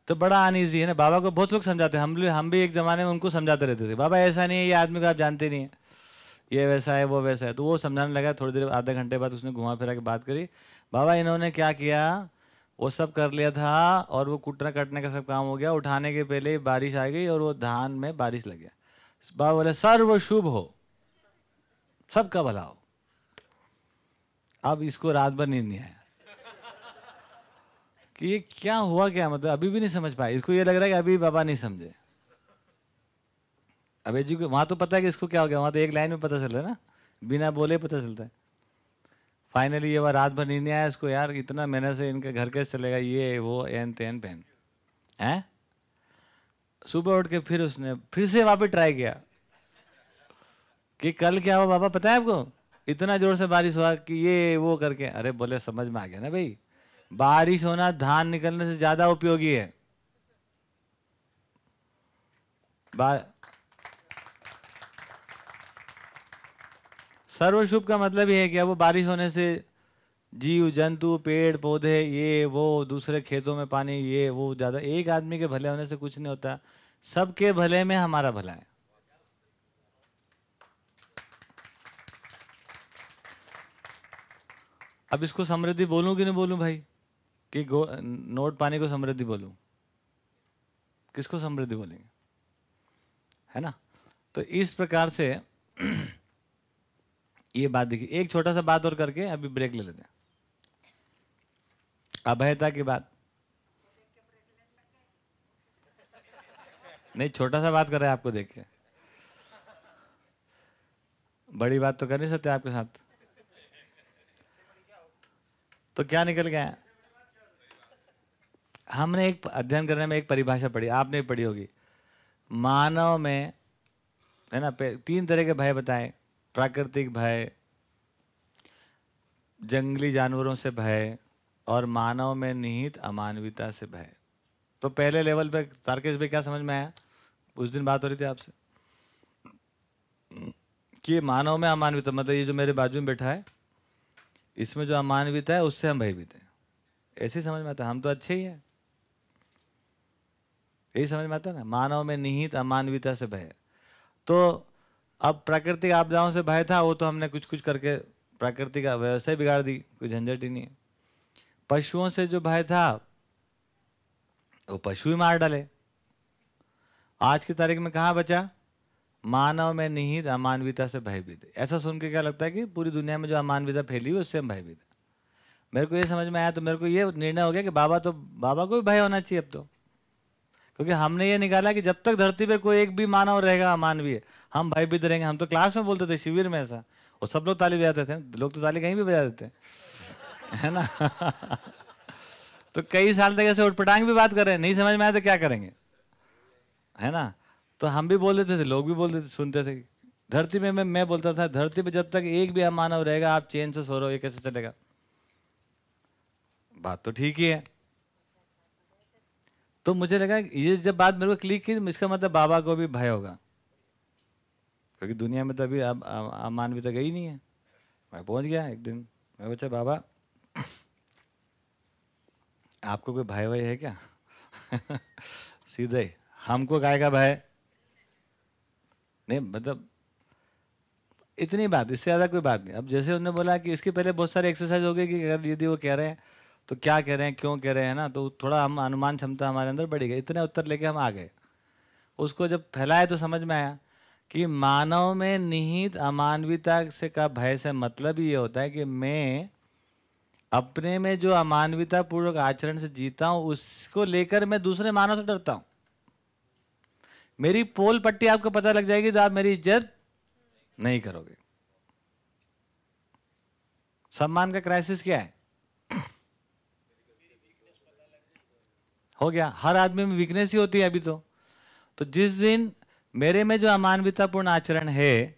तो बड़ा अनईजी है ना, बाबा को बहुत लोग समझाते हैं। हम भी हम भी एक जमाने में उनको समझाते रहते थे। बाबा ऐसा नहीं है, ये आदमी को आप जानते नहीं है। ये वैसा है, वो वैसा है। तो वो समझाने लगा, थोड़ी देर, आधे घंटे बाद उसने घुमा फिरा के बात करी। बाबा, इन्होंने क्या किया? वो सब कर लिया था और वो कुटना कटने का सब काम हो गया। उठाने के पहले बारिश आ गई और वो धान में बारिश लग गया। बाबा बोले सर्व शुभ हो। सबका भला हो। अब इसको रात भर नींद नहीं आया। कि ये क्या हुआ, क्या मतलब? अभी भी नहीं समझ पाए इसको ये लग रहा है कि अभी बाबा नहीं समझे। अब जी को, वहाँ तो पता है कि इसको क्या हो गया। वहाँ तो एक लाइन में पता चल रहा है ना। बिना बोले पता चलता है। फाइनली ये बार रात भर नींद नहीं आया इसको, यार। इतना मेहनत से इनके घर कैसे चलेगा? ये, वो, एन, तेन, पेन। हैं? सुबह उठ के फिर उसने, फिर से वापस ट्राई किया। कि कल क्या हुआ बाबा, पता है आपको? इतना ज़ोर से बारिश हुआ कि ये, वो करके, अरे बोले, समझ में आ गया ना भाई? बारिश होना धान निकलने से ज़्यादा उपयोगी है। सर्वशुभ का मतलब ये है कि अब बारिश होने से जीव, जंतु, पेड़, पौधे, ये, वो, दूसरे खेतों में पानी, ये, वो, ज़्यादा, एक आदमी के भले होने से कुछ नहीं होता। सबके भले में हमारा भला है। अब इसको समृद्धि बोलूँ कि नहीं बोलूँ भाई? कि नोट पानी को समृद्धि बोलूँ? किसको समृद्धि बोलेंगे? है ना? तो इस प्रकार से ये बात देखिए, एक छोटा सा बात और करके अभी ब्रेक ले लेते हैं। अभयता की बात। नहीं, छोटा सा बात कर रहे हैं आपको देख के। बड़ी बात तो कर नहीं सकते आपके साथ। तो क्या निकल गया हमने एक अध्ययन करने में एक परिभाषा पढ़ी, आपने पढ़ी होगी। मानव में, है ना तीन तरह के भय बताए। प्राकृतिक भय, जंगली जानवरों से भय, और मानव में निहित अमानवीयता से भय। तो पहले लेवल पे तारकेश भाई क्या समझ में आया? उस दिन बात हो रही थी आपसे। कि मानव में अमानवीयता मतलब ये जो मेरे बाजू में बैठा है इसमें जो अमानवीयता है, उससे हम भयभीत हैं। ऐसे समझ में आता हम तो अच्छे ही हैं। यही समझ में आता है ना? मानव में निहित अमानवीयता से भय तो अब प्राकृतिक आपदाओं से भय था, वो तो हमने कुछ कुछ करके प्राकृतिक व्यवस्था बिगाड़ दी। कोई झंझट ही नहीं पशुओं से जो भय था, वो पशु ही मार डाले। आज की तारीख में कहाँ बचा? मानव में निहित अमानवीयता से भयभीत ऐसा सुन के क्या लगता है कि पूरी दुनिया में जो अमानवीयता फैली हुई उससे हम भयभीत। मेरे को ये समझ में आया तो मेरे को ये निर्णय हो गया कि बाबा तो बाबा को भी भय होना चाहिए अब तो। क्योंकि हमने ये निकाला कि जब तक धरती पर कोई एक भी मानव रहेगा अमानवीय, हम भयभीत रहेंगे। हम तो क्लास में बोलते थे, शिविर में ऐसा। और सब लोग ताली बजाते थे। लोग तो ताली कहीं भी बजा देते। है ना? तो कई साल तक ऐसे उठपटांग भी बात कर रहे हैं। नहीं समझ में आया तो क्या करेंगे? है ना? तो हम भी बोल देते थे, लोग भी बोलते थे सुनते थे। धरती में मैं मैं बोलता था, धरती पे जब तक एक भी अमानव रहेगा, आप चैन से सो रहे हो, ये कैसे चलेगा? बात तो ठीक ही है। तो मुझे लगा, ये जब बात मेरे को क्लिक की इसका मतलब बाबा को भी भय होगा। क्योंकि दुनिया में तो अभी अब तो गई नहीं है। मैं पहुँच गया एक दिन। मैं बच्चा बाबा, आपको कोई भय वय है क्या? सीधे, हमको गाय का भय नहीं मतलब इतनी बात, इससे ज़्यादा कोई बात नहीं। अब जैसे उन्होंने बोला कि इसके पहले बहुत सारे एक्सरसाइज हो गए कि अगर यदि वो कह रहे हैं तो क्या कह रहे हैं, क्यों कह रहे हैं ना? तो थोड़ा हम अनुमान क्षमता हमारे अंदर बढ़ी गई। इतने उत्तर लेके हम आ गए। उसको जब फैलाए तो समझ में आया कि मानव में निहित अमानवीयता से का भय से मतलब ये होता है कि मैं अपने में जो अमानवीयता पूर्वक आचरण से जीता हूँ, उसको लेकर मैं दूसरे मानव से डरता हूँ। मेरी पोल पट्टी आपको पता लग जाएगी तो आप मेरी इज़्ज़त नहीं करोगे। सम्मान का क्राइसिस क्या है? हो गया। हर आदमी में वीकनेस ही होती है अभी तो। तो जिस दिन मेरे में जो अमानवीयतापूर्ण आचरण है,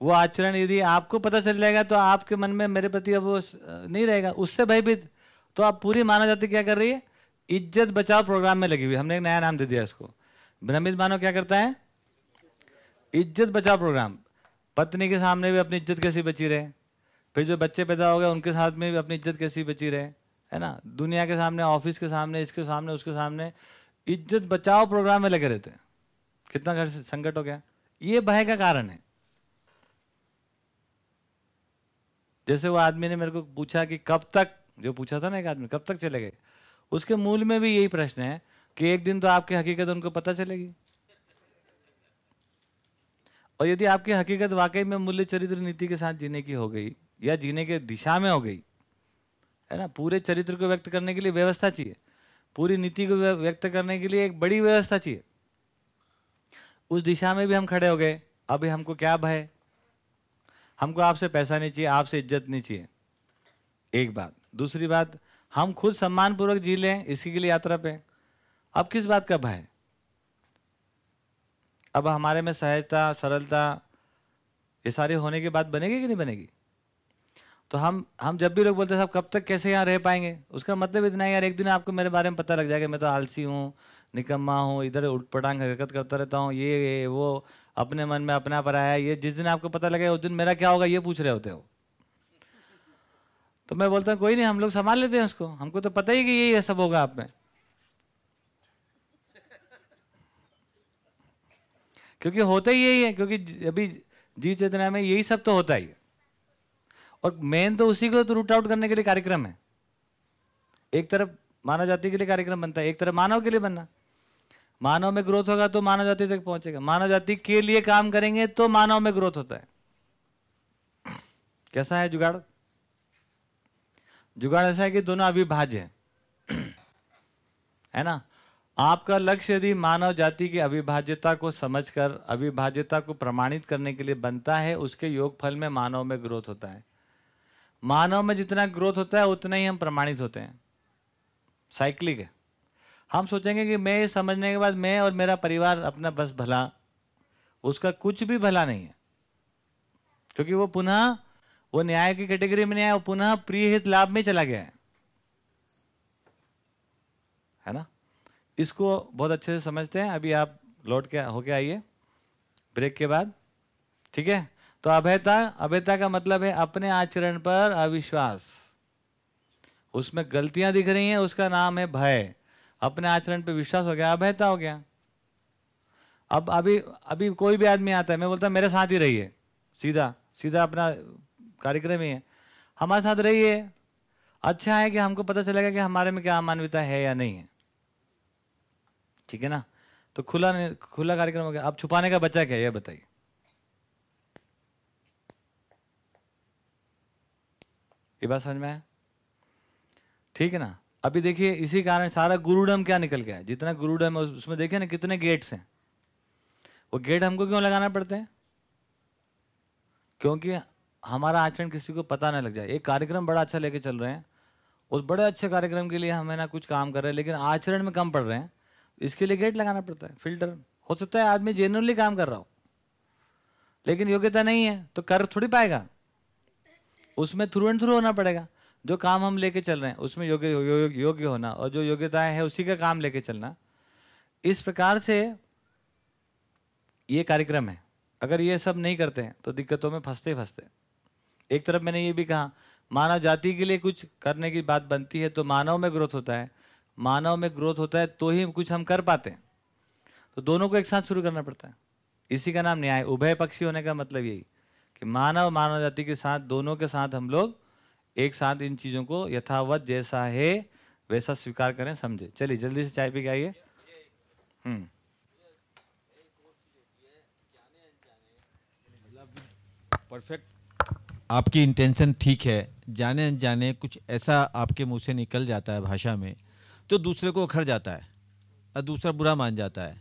वो आचरण यदि आपको पता चल जाएगा तो आपके मन में मेरे प्रति अब वो नहीं रहेगा। उससे भयभीत। तो आप पूरी मानव जाति क्या कर रही है? इज़्ज़त बचाओ प्रोग्राम में लगी हुई। हमने एक नया नाम दे दिया इसको। भ्रमित मानव क्या करता है? इज़्ज़त बचाओ प्रोग्राम पत्नी के सामने भी अपनी इज़्ज़त कैसी बची रहे? फिर जो बच्चे पैदा हो गए, उनके साथ में भी अपनी इज़्ज़त कैसी बची रहे? है ना? दुनिया के सामने ऑफ़िस के सामने, इसके सामने, उसके सामने इज़्ज़त बचाओ प्रोग्राम में लगे रहते हैं। कितना घर संकट हो गया। ये भय का कारण है। जैसे वो आदमी ने मेरे को पूछा कि कब तक, जो पूछा था ना एक आदमी, कब तक चले गए? उसके मूल में भी यही प्रश्न है कि एक दिन तो आपकी हकीकत उनको पता चलेगी। और यदि आपकी हकीकत वाकई में मूल्य चरित्र नीति के साथ जीने की हो गई, या जीने के दिशा में हो गई, है ना? पूरे चरित्र को व्यक्त करने के लिए व्यवस्था चाहिए। पूरी नीति को व्यक्त करने के लिए एक बड़ी व्यवस्था चाहिए। उस दिशा में भी हम खड़े हो गए। अभी हमको क्या भय? हमको आपसे पैसा नहीं चाहिए, आपसे इज़्ज़त नहीं चाहिए। एक बात। दूसरी बात, हम खुद सम्मान पूर्वक जी लें इसी के लिए यात्रा पे। अब किस बात का भय? अब हमारे में सहजता सरलता ये सारे होने के बाद बनेगी कि नहीं बनेगी? तो हम हम जब भी लोग बोलते हैं साहब कब तक कैसे यहाँ रह पाएँगे? उसका मतलब इतना है यार एक दिन आपको मेरे बारे में पता लग जाएगा मैं तो आलसी हूँ निकम्मा हूँ इधर उठपटांग हरकत करता रहता हूँ ये, ये वो अपने मन में अपना पर आया ये जिस दिन आपको पता लगे उस दिन मेरा क्या होगा ये पूछ रहे होते हो। तो मैं बोलता हूँ कोई नहीं हम लोग संभाल लेते हैं उसको हमको तो पता ही कि यही सब होगा आप में। क्योंकि होता ही यही है, क्योंकि अभी जीव चेतना में यही सब तो होता ही है। और मेन तो उसी को तो रूट आउट करने के लिए कार्यक्रम है। एक तरफ़ मानव जाति के लिए कार्यक्रम बनता है, एक तरफ़ मानव के लिए बनना। मानव में ग्रोथ होगा तो मानव जाति तक पहुंचेगा। मानव जाति के लिए काम करेंगे तो मानव में ग्रोथ होता है। कैसा है जुगाड़? जुगाड़ ऐसा है कि दोनों अविभाज्य है। है ना? आपका लक्ष्य यदि मानव जाति की अविभाज्यता को समझकर, अविभाज्यता को प्रमाणित करने के लिए बनता है, उसके योग फल में मानव में ग्रोथ होता है। मानव में जितना ग्रोथ होता है, उतना ही हम प्रमाणित होते हैं। साइक्लिक है। हम सोचेंगे कि मैं ये समझने के बाद मैं और मेरा परिवार अपना बस भला, उसका कुछ भी भला नहीं है। क्योंकि वो पुनः, वो न्याय की कैटेगरी में नहीं आया, वो पुनः प्रिय हित लाभ में चला गया है। है ना? इसको बहुत अच्छे से समझते हैं। अभी आप लौट के होके आइए। ब्रेक के बाद। ठीक है? तो अभयता अभयता का मतलब है अपने आचरण पर अविश्वास। उसमें गलतियाँ दिख रही हैं, उसका नाम है भय। अपने आचरण पर विश्वास हो गया अभयता हो गया। अब अभी अभी कोई भी आदमी आता है, मैं बोलता मेरे साथ ही रहिए। सीधा सीधा अपना कार्यक्रम ही है। हमारे साथ रहिए। अच्छा है कि हमको पता चलेगा कि हमारे में क्या मानवीयता है या नहीं है। ठीक है ना? तो खुला खुला कार्यक्रम हो गया। अब छुपाने का बच्चा क्या? है बताइए। ये बात समझ में आया? ठीक है ना? अभी देखिए, इसी कारण सारा गुरुडम क्या निकल गया है? जितना गुरुडम है, उसमें देखिए ना कितने गेट्स हैं। वो गेट हमको क्यों लगाना पड़ते हैं? क्योंकि हमारा आचरण किसी को पता ना लग जाए। एक कार्यक्रम बड़ा अच्छा लेके चल रहे हैं। उस बड़े अच्छे कार्यक्रम के लिए हमें ना कुछ काम कर रहे हैं, लेकिन आचरण में कम पड़ रहे हैं। इसके लिए गेट लगाना पड़ता है फ़िल्टर हो सकता है आदमी जेन्युइनली काम कर रहा हो, लेकिन योग्यता नहीं है तो कर थोड़ी पाएगा। उसमें थ्रू एंड थ्रू होना पड़ेगा। जो काम हम लेके चल रहे हैं, उसमें योग्य, यो- योग्य होना और जो योग्यताएँ है, उसी का काम लेके चलना। इस प्रकार से ये कार्यक्रम है। अगर ये सब नहीं करते हैं तो दिक्कतों में फंसते ही फंसते एक तरफ़ मैंने ये भी कहा, मानव जाति के लिए कुछ करने की बात बनती है तो मानव में ग्रोथ होता है। मानव में ग्रोथ होता है तो ही कुछ हम कर पाते हैं। तो दोनों को एक साथ शुरू करना पड़ता है। इसी का नाम न्याय, उभय पक्षी होने का मतलब यही कि मानव मानव जाति के साथ, दोनों के साथ हम लोग एक साथ इन चीज़ों को यथावत जैसा है, वैसा स्वीकार करें, समझे। चलिए, जल्दी से चाय पी के आइए। हम्म। परफेक्ट आपकी इंटेंशन ठीक है। जाने अनजाने कुछ ऐसा आपके मुँह से निकल जाता है भाषा में तो दूसरे को अखर जाता है और दूसरा बुरा मान जाता है।